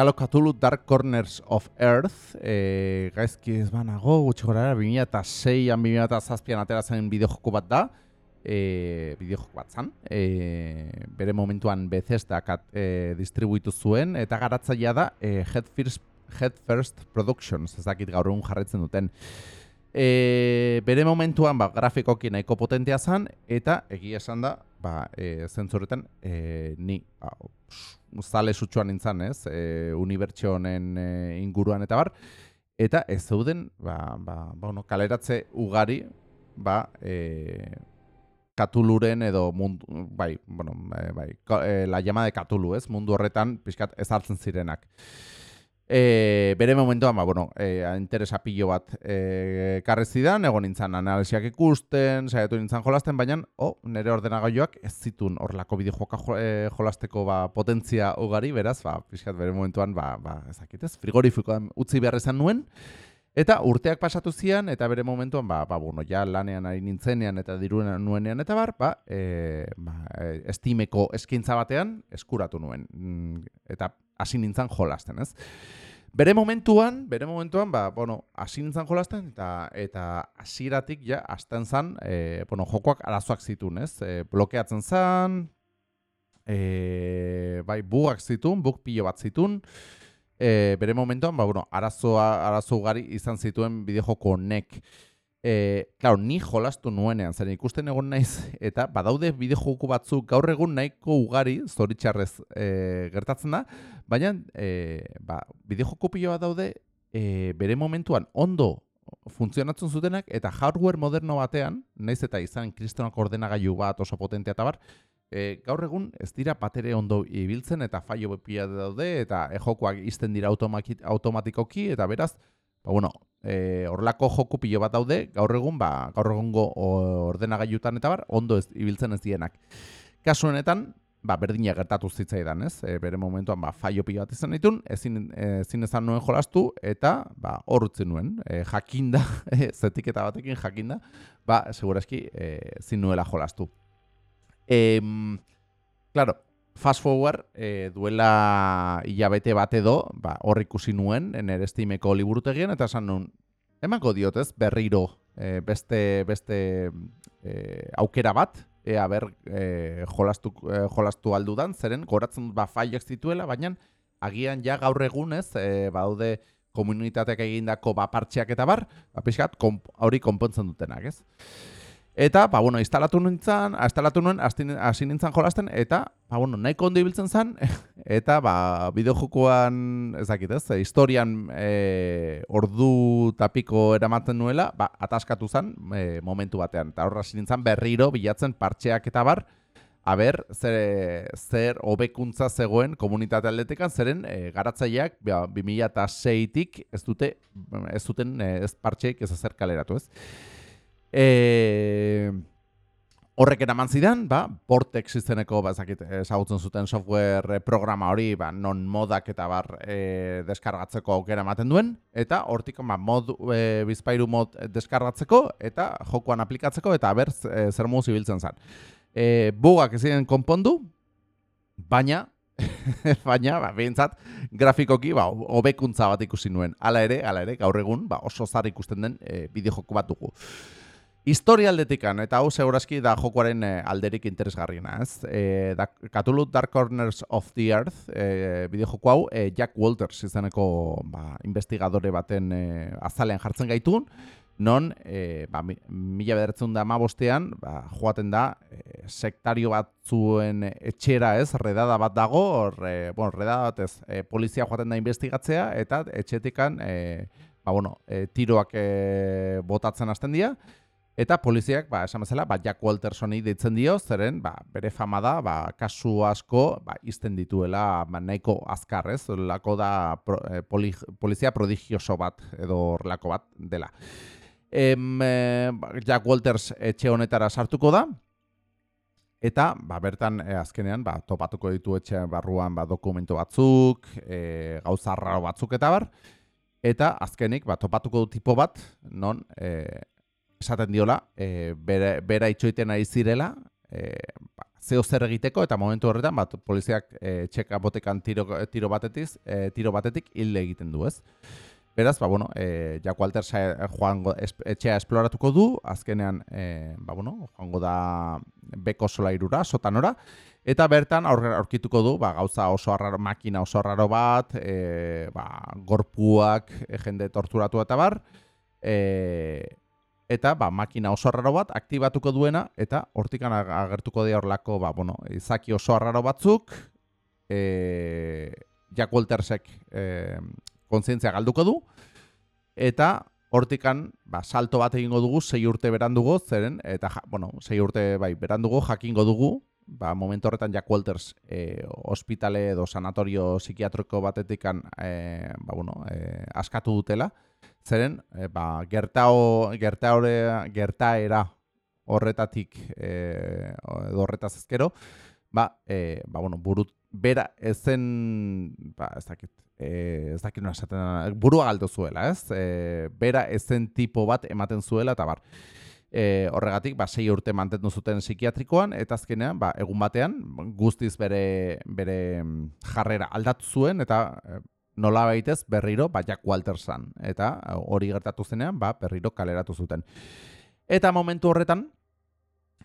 Call of Dark Corners of Earth, e, gaizki ez banago, gutxi gora 2006an, 2007an atera zen bideo joko bat da, e, bideo joko bat zan, e, bere momentuan Bethesda kat, e, distribuitu zuen, eta garatzaia da e, Head, First, Head First Productions, ez dakit gaur egun jarraitzen duten. E, bere momentuan ba, grafikoki nahiko potentea zen, eta egia esan da, ba, e, zentzuretan, e, ni ba, zale sutsuan nintzen, ez, e, unibertsio honen e, inguruan eta bar, eta ez zeuden, ba, ba, bueno, kaleratze ugari, ba, e, katuluren edo mundu, bai, bueno, bai, bai, e, la llama de katulu, ez, mundu horretan, pixkat, ez hartzen zirenak. E, bere momentuan, ba, bueno, e, interesa pilo bat e, karri zidan, egon nintzen analisiak ikusten, saiatu nintzen jolasten, baina, oh, nire ordenagailuak ez zitun horlako bideojoka jo, e, jolasteko ba, potentzia ugari, beraz, ba, pixkat bere momentuan, ba, ba, ezakitez, frigorifikoan utzi behar izan nuen, Eta urteak pasatu zian, eta bere momentuan, ba, ba, bueno, ja lanean ari nintzenean eta diruen nuenean eta bar, ba, e, ba, estimeko eskaintza batean eskuratu nuen. Mm, Eta hasi nintzen jolasten, ez? Bere momentuan, bere momentuan, ba, bueno, hasi nintzen jolasten, eta eta hasieratik ja, hasten zan, e, bueno, jokoak arazoak zituen, ez? E, blokeatzen zan, e, bai, bugak zituen, bug pilo bat zituen, e, bere momentuan, ba, bueno, arazoa, arazo ugari izan zituen bideojoko honek. E, claro, ni jolastu nuenean, zeren ikusten egon naiz, eta badaude bideojoko batzuk gaur egun nahiko ugari, zoritxarrez e, gertatzen da, baina e, ba, bideojoko pilo bat daude e, bere momentuan ondo funtzionatzen zutenak eta hardware moderno batean, naiz eta izan kristonak ordenagailu bat oso potentea eta bar, e, gaur egun ez dira batere ondo ibiltzen eta fallo pila daude eta e, jokoak izten dira automatikoki eta beraz, ba, bueno, e, horlako joku pilo bat daude, gaur egun, ba, gaur egungo ordenagailutan eta bar, ondo ez, ibiltzen ez dienak. Kasu honetan, ba, berdina gertatu zitzaidan, ez? E, bere momentuan, ba, fallo pilo bat izan ditun, ezin, ezin ezan nuen jolastu, eta, ba, hor utzi nuen, e, jakinda, e, zetiketa batekin jakinda, ba, seguraski, e, ezin nuela jolastu. Em, claro, fast forward, e, duela hilabete bat edo, ba, hor ikusi nuen, nire estimeko liburutegian, eta esan nuen, emango diotez, berriro e, beste, beste e, aukera bat, ea ber e, jolastu, e, jolastu aldudan, zeren goratzen dut, ba, failak zituela, baina agian ja gaur egunez, e, badaude komunitateak egindako ba, partxeak eta bar, ba, konp- hori konpontzen dutenak, ez? Eta, ba, bueno, instalatu nintzen, instalatu nuen, hasi nintzen jolasten, eta, ba, bueno, nahiko ondo ibiltzen zen, eta, ba, bideojokoan, ez dakit ez, historian e, ordu tapiko eramaten nuela, ba, ataskatu zen e, momentu batean. Eta horra hasi nintzen berriro bilatzen partxeak eta bar, Aber, zer, zer hobekuntza zegoen komunitate aldetekan, zeren e, garatzaileak ba, 2006-tik ez dute, ez duten ez partxeik ez ezer kaleratu, ez? E, horrek eraman zidan, ba, Portex izeneko, ba, ezakit, ezagutzen zuten software eh, programa hori, ba, non modak eta bar e, deskargatzeko aukera ematen duen, eta hortik ba, mod, e, bizpairu mod deskargatzeko, eta jokoan aplikatzeko, eta ber, e, zer moduz ibiltzen zen. E, bugak ez konpondu, baina, baina, ba, behintzat, grafikoki, ba, hobekuntza bat ikusi nuen. Hala ere, hala ere, gaur egun, ba, oso zar ikusten den e, bideojoko bat dugu. Historia aldetikan, eta hau segurazki da jokoaren eh, alderik interesgarriena, ez? E, da, Cthulhu Dark Corners of the Earth, e, bideojoko hau, e, Jack Walters izeneko ba, investigadore baten e, azalean jartzen gaitun, non, e, ba, mi- mila bederatzen da amabostean, ba, joaten da, e, sektario batzuen etxera ez, redada bat dago, hor, e, bueno, redada bat ez, e, polizia joaten da investigatzea, eta etxetikan, e, ba, bueno, e, tiroak e, botatzen hasten dira, Eta poliziak, ba, esan bezala, ba, Jack Waltersoni deitzen dio, zeren, ba, bere fama da, ba, kasu asko, ba, izten dituela, ba, nahiko azkar, ez? Lako da pro, eh, poli, polizia prodigioso bat, edo horrelako bat dela. Em, eh, ba, Jack Walters etxe honetara sartuko da, eta, ba, bertan, eh, azkenean, ba, topatuko ditu etxe barruan, ba, dokumento batzuk, e, gauza raro batzuk eta bar, eta azkenik, ba, topatuko du tipo bat, non, e, esaten diola, e, bera, bera itxoiten ari zirela, e, ba, zeo zer egiteko, eta momentu horretan, bat, poliziak e, txeka botekan tiro, tiro, batetiz, e, tiro batetik hilde egiten du, ez? Beraz, ba, bueno, e, Jack Walter joango, es, etxea esploratuko du, azkenean, e, ba, bueno, joango da beko sola irura, sotanora, eta bertan aur, aurkituko du, ba, gauza oso arraro, makina oso arraro bat, e, ba, gorpuak, jende torturatu eta bar, e, eta ba, makina oso arraro bat aktibatuko duena, eta hortikan agertuko dira horlako, ba, bueno, izaki oso arraro batzuk, e, Jack Waltersek e, kontzientzia galduko du, eta hortikan ba, salto bat egingo dugu, sei urte berandugo, zeren, eta, ja, bueno, sei urte bai, berandugo jakingo dugu, ba, momentu horretan Jack Walters e, hospitale edo sanatorio psikiatriko batetikan e, ba, bueno, e, askatu dutela, zeren, e, ba, gertao, gertaore, gertaera horretatik e, horretaz ezkero, ba, e, ba, bueno, burut, bera ezen, ba, ez dakit, e, ez dakit esaten, burua galdu zuela, ez? E, bera ezen tipo bat ematen zuela, eta bar. E, horregatik, ba, sei urte mantendu zuten psikiatrikoan, eta azkenean, ba, egun batean, guztiz bere, bere jarrera aldatu zuen, eta nola baitez berriro, ba, Jack Waltersan. Eta hori gertatu zenean, ba, berriro kaleratu zuten. Eta momentu horretan,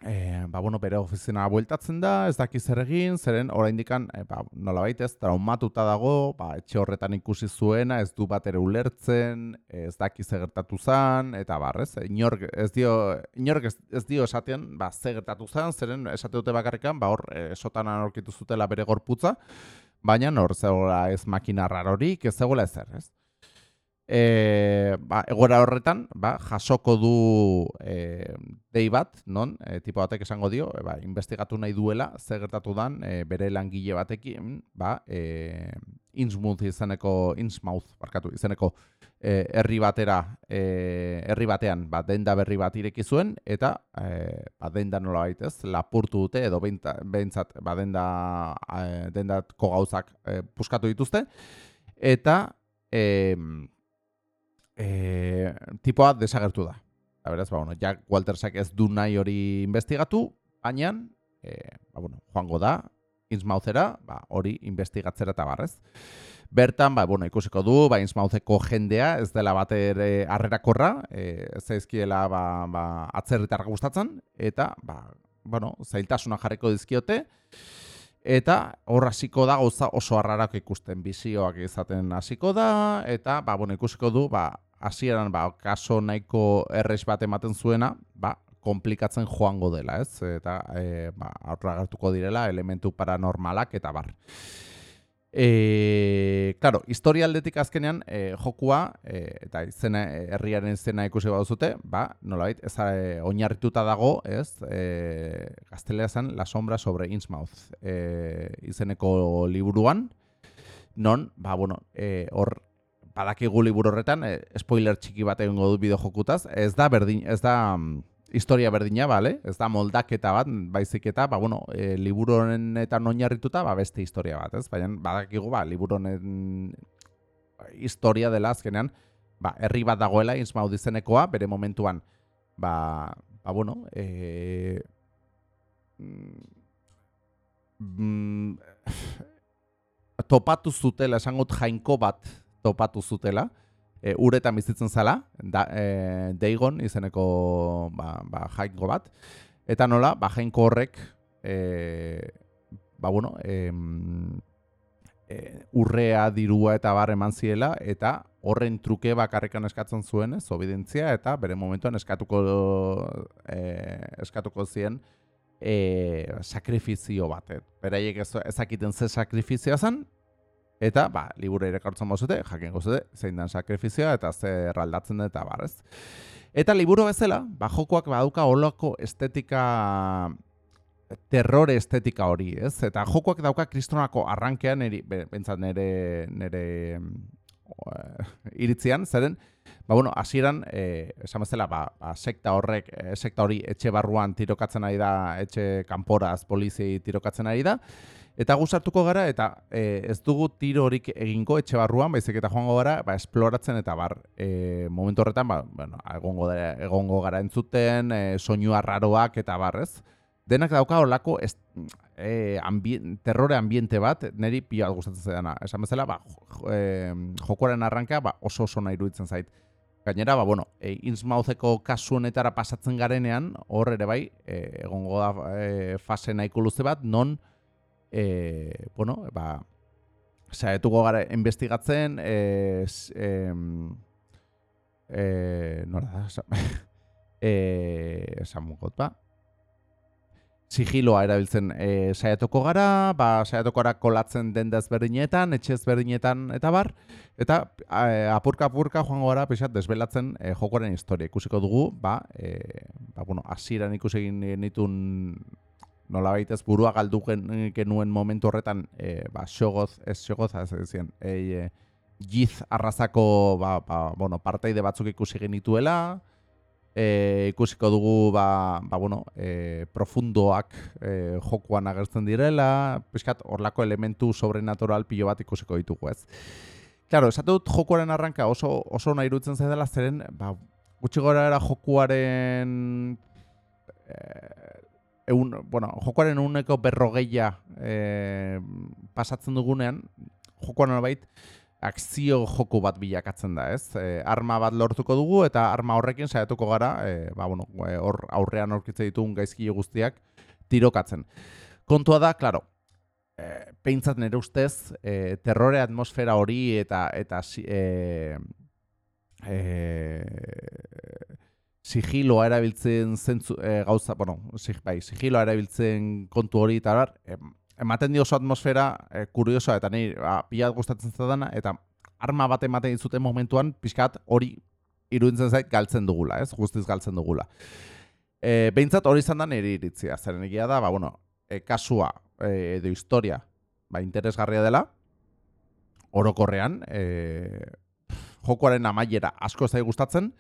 e, ba, bueno, bere ofizina bueltatzen da, ez daki zer egin, zeren oraindikan e, ba, nola baitez, traumatuta dago, ba, etxe horretan ikusi zuena, ez du bat ere ulertzen, ez daki zer gertatu zan, eta barrez, inork ez dio, inork ez, ez dio esaten, ba, zer gertatu zan, zeren esate dute bakarrikan, ba, hor, esotan anorkitu zutela bere gorputza, baina nor zegoela ez makina rarorik, ez zegoela ezer, ez? E, ba, egora horretan, ba, jasoko du e, dei bat, non, e, tipo batek esango dio, e, ba, investigatu nahi duela, ze gertatu dan, e, bere langile batekin, ba, e, Innsmouth izeneko, Innsmouth, barkatu, izeneko herri batera, e, herri batean, ba, denda berri bat ireki zuen, eta e, ba, denda nola baitez, lapurtu dute, edo behintzat, ba, denda, dendatko gauzak e, puskatu dituzte, eta, e, e, tipoa desagertu da. Eta beraz, ba, bueno, Jack Waltersak ez du nahi hori investigatu, baina, e, ba, bueno, joango da, Innsmouthera, ba, hori investigatzera eta barrez. Bertan, ba, bueno, ikusiko du, ba, Innsmoutheko jendea, ez dela bat ere arrerakorra, e, ez zaizkiela ba, ba, atzerritarra gustatzen, eta, ba, bueno, zailtasuna jarriko dizkiote, eta hor hasiko da gauza oso harrarak ikusten bizioak izaten hasiko da, eta, ba, bueno, ikusiko du, ba, hasieran ba, kaso nahiko erres bat ematen zuena, ba, komplikatzen joango dela, ez? Eta e, ba, aurra direla elementu paranormalak eta bar. E, claro, historia aldetik azkenean e, jokua e, eta izena, herriaren izena ikusi baduzute, ba, nolabait, ez e, oinarrituta dago, ez? E, gaztelea zen La sombra sobre Innsmouth e, izeneko liburuan, non, ba, bueno, e, hor badakigu liburu horretan, e, spoiler txiki bat egingo du bideo jokutaz, ez da berdin, ez da um, historia berdina, bale? Ez da moldaketa bat, baizik eta, ba, bueno, e, liburu honetan oinarrituta, ba, beste historia bat, ez? Baina, badakigu, ba, liburu honen historia dela azkenean, ba, herri bat dagoela, insmau dizenekoa, bere momentuan, ba, ba bueno, e, mm, topatu zutela, esangot jainko bat, topatu zutela, e, uretan bizitzen zala, da, e, deigon izeneko ba, ba, jainko bat, eta nola, ba, jainko horrek, e, ba, bueno, e, e, urrea, dirua eta bar eman ziela, eta horren truke bakarrikan eskatzen zuen, ez, eta bere momentuan eskatuko, e, eskatuko zien, e, sakrifizio bat. Beraiek ezakiten ze sakrifizioa zen, Eta, ba, liburu irakartzen bozute, jakin gozute, zein dan sakrifizioa eta zer erraldatzen da eta barrez. Eta liburu bezala, ba, jokoak baduka holako estetika, terrore estetika hori, ez? Eta jokoak dauka kristonako arrankean, niri, bentsat nire, nire uh, iritzian, zeren, ba, bueno, hasieran eh, esan bezala, ba, ba, sekta horrek, eh, sekta hori etxe barruan tirokatzen ari da, etxe kanporaz polizi tirokatzen ari da, Eta gustartuko gara, eta e, ez dugu tiro horik eginko etxe barruan, baizik eta joango gara, ba, esploratzen eta bar, e, momentu horretan, ba, bueno, egongo, egongo gara entzuten, e, soinu arraroak eta barrez. denak dauka olako ez, e, ambien, terrore ambiente bat, niri pila gustatzen zaidana. Esan bezala, ba, jo, e, jokoaren arranka ba, oso oso nahi iruditzen zait. Gainera, ba, bueno, e, Innsmoutheko kasu honetara pasatzen garenean, hor ere bai, e, egongo da e, fase nahiko luze bat, non, e, bueno, ba, saietuko gara investigatzen, e, em, e, nola da, sa- e, esan mugot, ba, sigiloa erabiltzen e, saiatuko gara, ba, saiatuko gara kolatzen denda ezberdinetan, etxe ezberdinetan eta bar, eta e, apurka apurka joango gara pixat desbelatzen e, jokoaren historia. Ikusiko dugu, ba, e, ba bueno, hasieran ikusi egin nitun nola baitez burua galdu gen- genuen momentu horretan, e, ba, xogoz, ez xogoz, ez ezien, e, e, giz arrazako ba, ba, bueno, parteide batzuk ikusi genituela, e, ikusiko dugu ba, ba, bueno, e, profundoak e, jokoan agertzen direla, pixkat horlako elementu sobrenatural pilo bat ikusiko ditugu ez. Claro, esate dut jokoaren arranka oso, oso nahi iruditzen zaidala zeren, ba, gutxi gora era jokuaren eh, eun, bueno, jokoaren uneko berrogeia eh, pasatzen dugunean, jokoan nolabait, akzio joko bat bilakatzen da, ez? E, arma bat lortuko dugu eta arma horrekin saiatuko gara, e, ba, bueno, e, hor aurrean aurkitze ditugun gaizkile guztiak tirokatzen. Kontua da, claro, e, peintzat nire ustez, e, terrore atmosfera hori eta eta e, e, sigiloa erabiltzen zentzu, e, gauza, bueno, sig, bai, sigiloa erabiltzen kontu hori eta bar, em, ematen dio oso atmosfera e, kuriosoa eta niri ba, pila bat gustatzen zadana eta arma bat ematen dizuten momentuan pixkat hori iruditzen zait galtzen dugula, ez? Guztiz galtzen dugula. E, behintzat hori izan da nire iritzia, zeren egia da, ba, bueno, e, kasua e, edo historia ba, interesgarria dela, orokorrean, e, jokoaren amaiera asko zai gustatzen,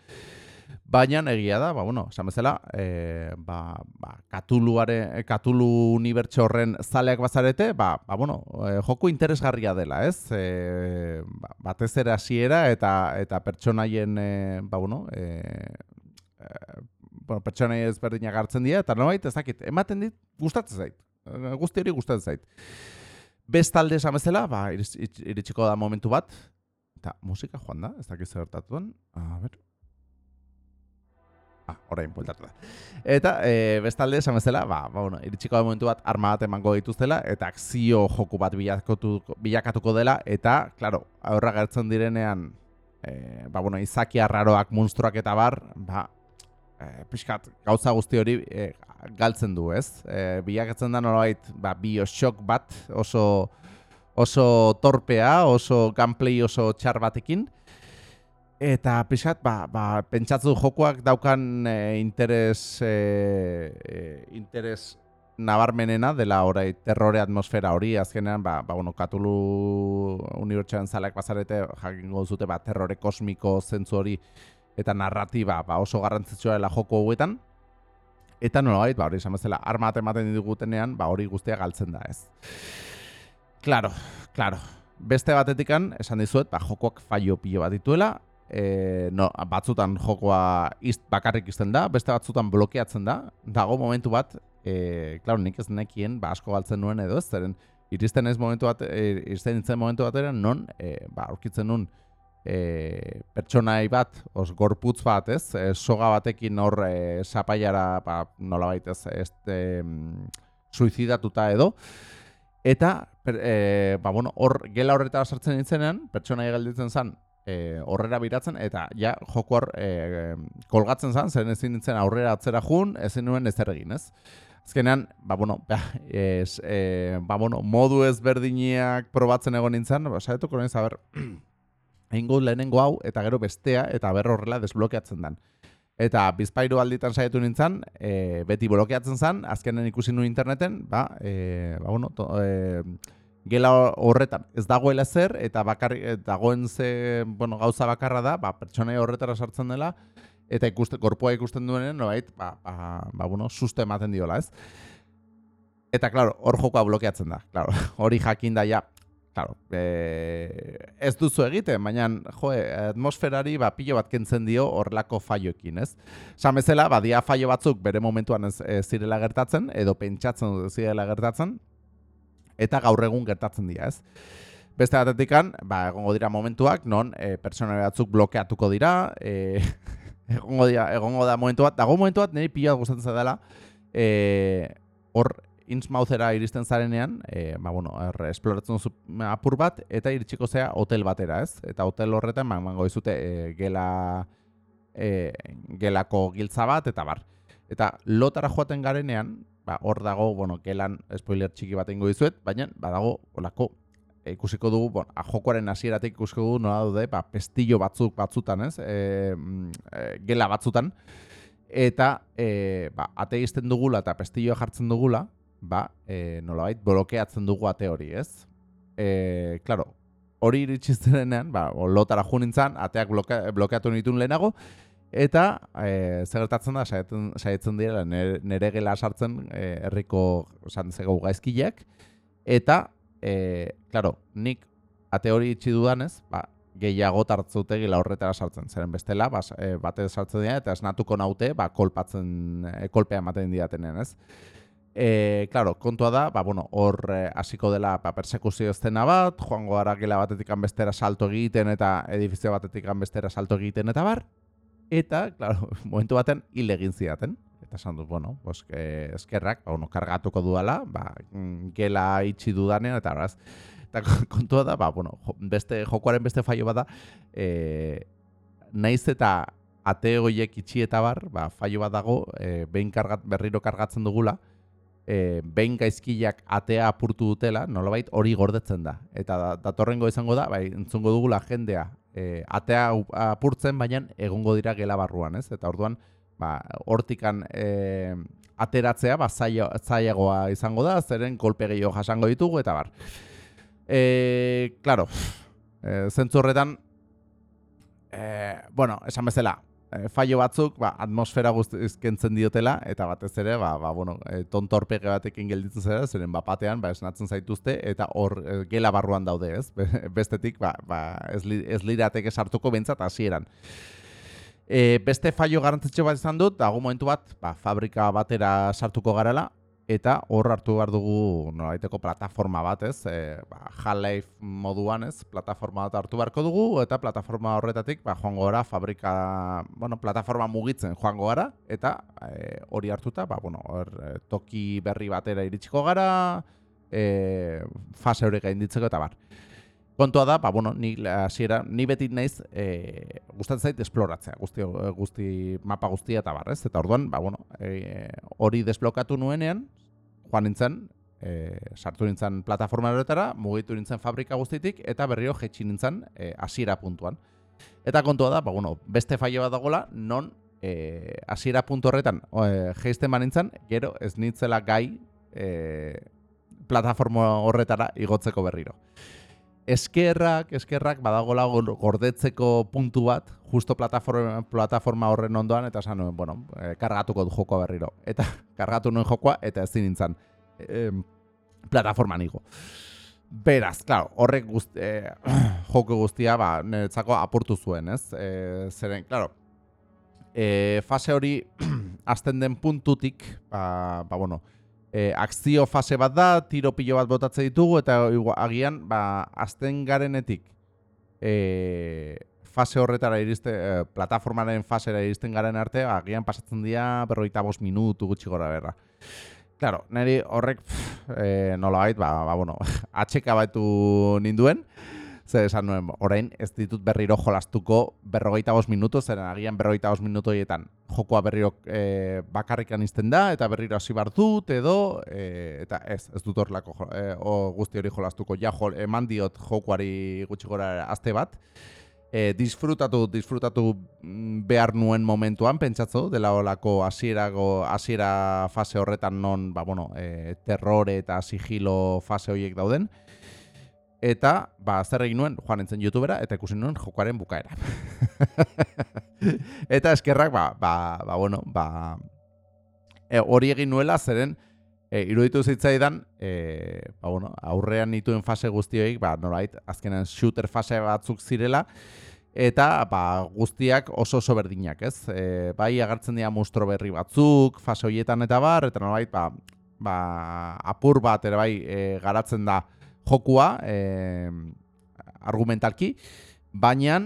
baina egia da, ba, bueno, esan bezala, e, ba, ba, katuluare, katulu unibertso horren zaleak bazarete, ba, ba, bueno, e, joko interesgarria dela, ez? E, ba, batez ere hasiera eta eta pertsonaien, e, ba, bueno, e, e, bueno, pertsonai ezberdinak hartzen dira, eta nolabait, ez dakit, ematen dit, gustatzen zait. Guzti hori gustatzen zait. Bestalde esan bezala, ba, iritsiko da momentu bat, eta musika joan da, ez dakit zer gertatu den. A ber. Ah, orain bueltatu da. Eta e, bestalde esan bezala, ba, ba, bueno, iritsiko da momentu bat arma bat emango dituztela eta akzio joku bat bilakatu, bilakatuko dela eta, claro, aurra gertzen direnean e, ba, bueno, izaki arraroak, monstruak eta bar, ba, e, pixkat, gauza guzti hori e, galtzen du, ez? E, bilakatzen da nolabait, ba, bioshock bat, oso oso torpea, oso gameplay oso txar batekin. Eta pixkat, ba, ba, pentsatzu jokoak daukan e, interes, e, e, interes nabarmenena dela orai terrore atmosfera hori, azkenean, ba, ba bueno, Katulu unibertsuan zaleak bazarete jakingo zute ba, terrore kosmiko zentzu hori eta narratiba ba, oso garrantzitsua dela joko hauetan. Eta nolabait, ba, hori esan bezala, arma ematen digutenean, ba, hori guztia galtzen da, ez. Claro, claro. Beste batetikan, esan dizuet, ba, jokoak faio pilo bat dituela, e, no, batzutan jokoa izt, bakarrik izten da, beste batzutan blokeatzen da, dago momentu bat, e, claro, nik ez nekien, ba, asko galtzen nuen edo ez, zeren, iristen ez momentu bat, e, iristen nintzen momentu batera, non, e, ba, aurkitzen nun, e, pertsonai bat, os gorputz bat, ez, e, soga batekin hor e, zapaiara, ba, nolabait ez, ez e, suizidatuta edo, eta, per, e, ba, bueno, hor gela horretara sartzen nintzenean, pertsonai gelditzen zen, e, horrera biratzen, eta ja, joko hor e, kolgatzen zen, zen ezin nintzen aurrera atzera jun, ezin nuen ezer egin, ez? Azkenean, ba, bueno, ba, es, e, ba, bueno, modu ezberdinak probatzen egon nintzen, ba, saietuko naiz, a ber, egingo lehenengo hau, eta gero bestea, eta ber horrela desblokeatzen dan. Eta bizpairu alditan saiatu nintzen, e, beti blokeatzen zen, azkenen ikusi nuen interneten, ba, e, ba bueno, to, e, gela horretan ez dagoela zer, eta bakarri, e, dagoen ze, bueno, gauza bakarra da, ba, pertsonai horretara sartzen dela, eta ikuste, gorpua ikusten duenen, nobait, ba, ba, ba, bueno, susto ematen diola, ez? Eta, claro, hor jokoa blokeatzen da, claro, hori jakin da, ja, claro, e, ez duzu egiten, baina, jo, atmosferari, ba, pilo bat kentzen dio horrelako faioekin, ez? Samezela, ba, dia faio batzuk bere momentuan ez, ez zirela gertatzen, edo pentsatzen dut zirela gertatzen, eta gaur egun gertatzen dira, ez? Beste batetikan, ba, egongo dira momentuak, non e, pertsona batzuk blokeatuko dira, e, egongo, dira, egongo da momentu bat, dago momentu bat, niri pila gustatzen dela, e, hor, Innsmouthera iristen zarenean, e, ba, bueno, er, esploratzen zu apur bat, eta iritsiko zea hotel batera, ez? Eta hotel horretan, ba, mango izute, e, gela, e, gelako giltza bat, eta bar. Eta lotara joaten garenean, ba, hor dago, bueno, gelan spoiler txiki bat ingo dizuet, baina badago olako e, ikusiko dugu, bon, jokoaren hasieratik ikusiko dugu nola daude, ba, pestillo batzuk batzutan, ez? E, e, gela batzutan. Eta e, ba, ate izten dugula eta pestillo jartzen dugula, ba, e, nolabait, blokeatzen dugu ate hori, ez? E, claro, hori iritsi ba, lotara jo ateak bloke, blokeatu nituen lehenago, eta e, zer gertatzen da, saietzen, saietzen dira, nere, gela sartzen e, herriko esan zego gaizkileak, eta e, claro, nik ate hori itxi dudanez, ba, gehiago tartzute gila horretara sartzen. Zeren bestela, bas, e, bate sartzen dira eta esnatuko naute, ba, kolpatzen, e, kolpea ematen diatenen, ez? E, claro, kontua da, ba, bueno, hor e, hasiko dela ba, persekuzio estena bat, joango gara gela batetik bestera salto egiten eta edifizio batetik bestera salto egiten eta bar, eta, claro, momentu baten hil egin zidaten. Eta esan dut, bueno, que eskerrak, ba, bueno, kargatuko duala, ba, mm, gela itxi dudanean, eta horaz, eta kontua da, ba, bueno, beste, jokoaren beste faio bada, e, naiz eta ate hoiek itxi eta bar, ba, faio bat dago, e, behin kargat, berriro kargatzen dugula, e, behin gaizkiak atea apurtu dutela, nolabait hori gordetzen da. Eta da, datorrengo izango da, bai, entzungo dugula jendea, e, atea apurtzen, baina egongo dira gela barruan, ez? Eta orduan, ba, hortikan e, ateratzea ba, zailagoa izango da, zeren kolpe gehiago jasango ditugu, eta bar. E, claro, e, zentzu horretan, e, bueno, esan bezala, e, fallo batzuk, ba, atmosfera guztiz kentzen diotela, eta batez ere, ba, ba, bueno, e, tontorpege batekin gelditzen zera, zeren bapatean, ba, esnatzen zaituzte, eta hor e, gela barruan daude, ez? Bestetik, ba, ba, ez, li, ez lirateke sartuko bentsat hasieran. E, beste fallo garantzitxe bat izan dut, dago momentu bat, ba, fabrika batera sartuko garela, eta hor hartu behar dugu nolaiteko plataforma bat, ez? E, ba, Half-Life moduan, ez? Plataforma bat hartu beharko dugu, eta plataforma horretatik, ba, joango gara, fabrika, bueno, plataforma mugitzen joango gara, eta e, hori hartuta, ba, bueno, hor, e, toki berri batera iritsiko gara, e, fase hori gainditzeko, eta bar. Kontua da, ba, bueno, ni, asiera, ni beti naiz e, gustatzen zait esploratzea, guzti, guzti, mapa guztia eta barrez. Eta orduan, ba, bueno, e, hori desblokatu nuenean, joan nintzen, e, sartu nintzen plataforma horretara, mugitu nintzen fabrika guztitik, eta berriro jetxi nintzen e, asiera puntuan. Eta kontua da, ba, bueno, beste faio bat dagoela, non e, asiera puntu horretan e, geizten nintzen, gero ez nintzela gai e, plataforma horretara igotzeko berriro eskerrak, eskerrak badagola gordetzeko puntu bat, justo plataforma, plataforma horren ondoan, eta esan nuen, bueno, e, kargatuko du jokoa berriro. Eta kargatu nuen jokoa, eta ez nintzen e, plataforma nigo. Beraz, claro, horrek guzti, e, joko guztia, ba, niretzako apurtu zuen, ez? E, zeren, claro, e, fase hori azten den puntutik, ba, ba bueno, e, akzio fase bat da, tiro pilo bat botatze ditugu, eta agian, ba, azten garenetik e, fase horretara iriste, e, plataformaren fasera iristen garen arte, agian pasatzen dira berroita bost minutu gutxi gora berra. Claro, niri horrek, e, nola bait, ba, ba, bueno, atxeka baitu ninduen, Zer esan nuen, orain ez ditut berriro jolastuko berrogeita bost minutu, zer agian berrogeita bost minutu horietan jokoa berriro e, bakarrikan izten da, eta berriro hasi bar dut, edo, e, eta ez, ez dut horrelako e, guzti hori jolastuko, ja jol, eman diot jokoari gutxi gora azte bat, e, disfrutatu, disfrutatu mm, behar nuen momentuan, pentsatzu, dela olako hasierago hasiera fase horretan non, ba, bueno, e, terrore eta sigilo fase horiek dauden, Eta, ba, zer egin nuen, joan entzen youtubera, eta ikusi nuen jokoaren bukaera. eta eskerrak, ba, ba, ba bueno, ba, e, hori egin nuela, zeren E, iruditu zitzaidan, e, ba, bueno, aurrean nituen fase guztioik, ba, norait, azkenan shooter fase batzuk zirela, eta ba, guztiak oso oso berdinak, ez? E, bai agertzen dira mustro berri batzuk, fase horietan eta bar, eta norait, ba, ba, apur bat, ere bai, e, garatzen da jokua, e, argumentalki, baina,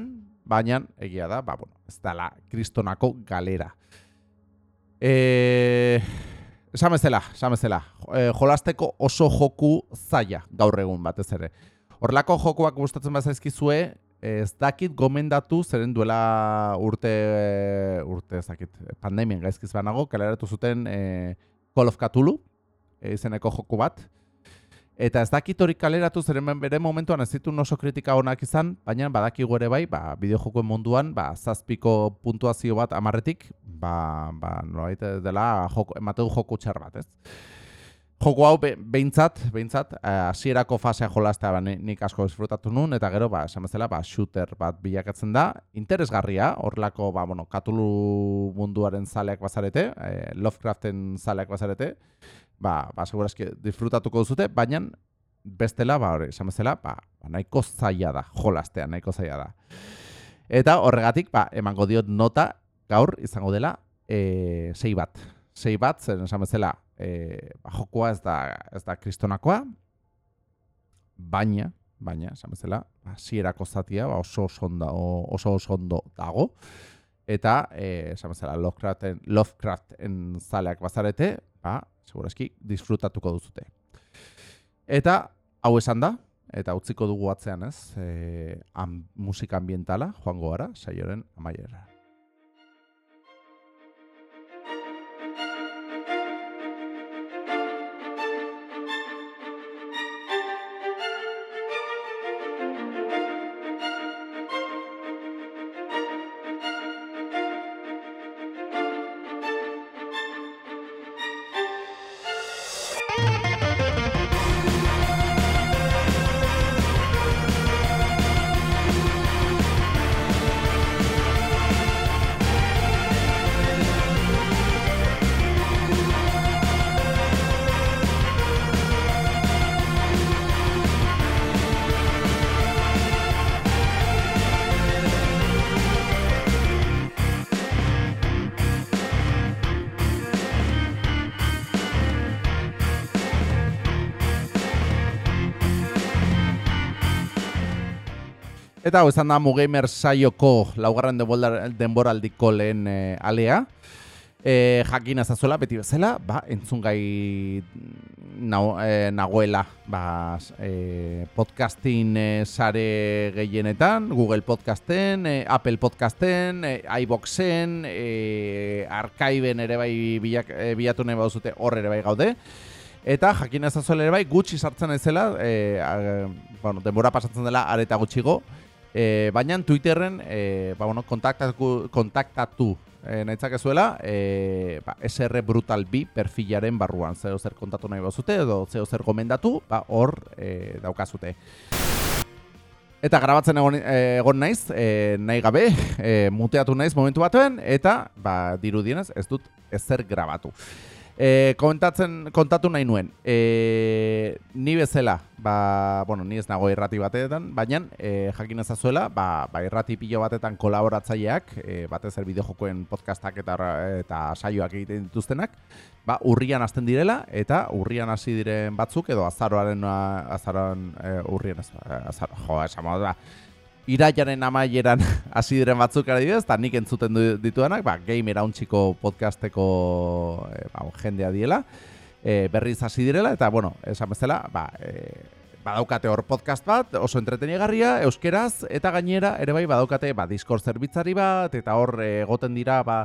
baina, egia da, ba, bueno, ez dela kristonako galera. E, esan bezala, esan bezala, e, jolasteko oso joku zaila gaur egun batez ere. Horlako jokuak gustatzen bazaizkizue, ez dakit gomendatu zeren duela urte, urte ez dakit, pandemien gaizkiz banago, kaleratu zuten e, Call of Cthulhu, e, izeneko joku bat, Eta ez dakit hori kaleratu zeren bere momentuan ez ditun oso kritika honak izan, baina badaki ere bai, ba, bideojokoen munduan, ba, zazpiko puntuazio bat amarretik, ba, ba, nolait dela joko, emateu joko txar bat, ez? Joko hau behintzat, behintzat, eh, hasierako fasea jolaztea ba, nik asko disfrutatu nun, eta gero, ba, esan bezala, ba, shooter bat bilakatzen da, interesgarria, horrelako, ba, bueno, katulu munduaren zaleak bazarete, eh, Lovecraften zaleak bazarete, ba, ba segurazki disfrutatuko duzute, baina bestela, ba, hori, esan bezala, ba, ba, nahiko zaila da, jolastea, nahiko zaila da. Eta horregatik, ba, emango diot nota, gaur, izango dela, e, sei bat. Sei bat, zen esan bezala, e, ba, jokoa ez da, ez da kristonakoa, baina, baina, esan bezala, ba, zierako zatia, ba, oso oso ondo, oso oso ondo dago, eta, e, esan bezala, Lovecraften, Lovecraften zaleak bazarete, ba, segurazki disfrutatuko duzute. Eta hau esan da, eta utziko dugu atzean ez, e, musika ambientala, joango gara, saioren amaiera. Eta hau izan da Mugamer saioko laugarren denboraldiko lehen e, alea. E, jakin ezazuela, beti bezala, ba, entzun gai e, nagoela ba, e, podcastin e, sare gehienetan, Google Podcasten, e, Apple Podcasten, e, iBoxen, e, Archiven ere bai bilak, e, bilatu nahi bauzute hor ere bai gaude. Eta jakin ezazuela ere bai gutxi sartzen ezela, e, bueno, denbora pasatzen dela areta gutxigo, E, baina Twitterren e, ba, bueno, kontaktatu, kontaktatu e, nahitzak ezuela e, ba, SR Brutal B perfilaren barruan zeo zer kontatu nahi bazute edo zeo zer gomendatu ba, hor e, daukazute Eta grabatzen egon, egon naiz, e, nahi gabe, e, muteatu naiz momentu batuen, eta ba, dirudienez ez dut ezer grabatu. E, komentatzen, kontatu nahi nuen, e, ni bezala, ba, bueno, ni ez nago irrati batetan, baina e, jakin ezazuela, ba, ba, irrati pilo batetan kolaboratzaileak, e, batez er bideojokoen podcastak eta, eta saioak egiten dituztenak, ba, urrian hasten direla, eta urrian hasi diren batzuk, edo azaroaren, azaroan, e, urrian, azaro, jo, esan da, iraiaren amaieran hasi diren batzuk adibidez, eta nik entzuten dituenak, ba, game erauntziko podcasteko e, ba, jendea diela, e, berriz hasi direla, eta, bueno, esan bezala, ba, e, badaukate hor podcast bat, oso entretenigarria, euskeraz, eta gainera, ere bai, badaukate, ba, Discord zerbitzari bat, eta hor egoten dira, ba,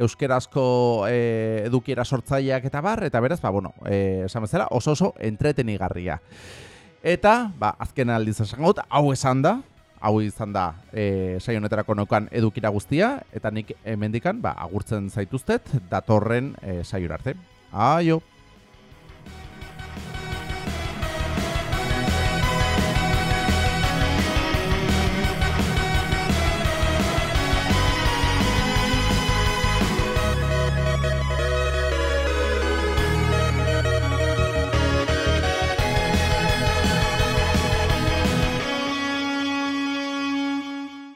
euskerazko e, edukiera sortzaileak eta bar, eta beraz, ba, bueno, e, esan bezala, oso oso entretenigarria. Eta, ba, azken aldiz esan hau esan da, hau izan da e, sai honetarako nokan edukira guztia eta nik hemendikan ba agurtzen zaituztet datorren e, saiora arte. Aio.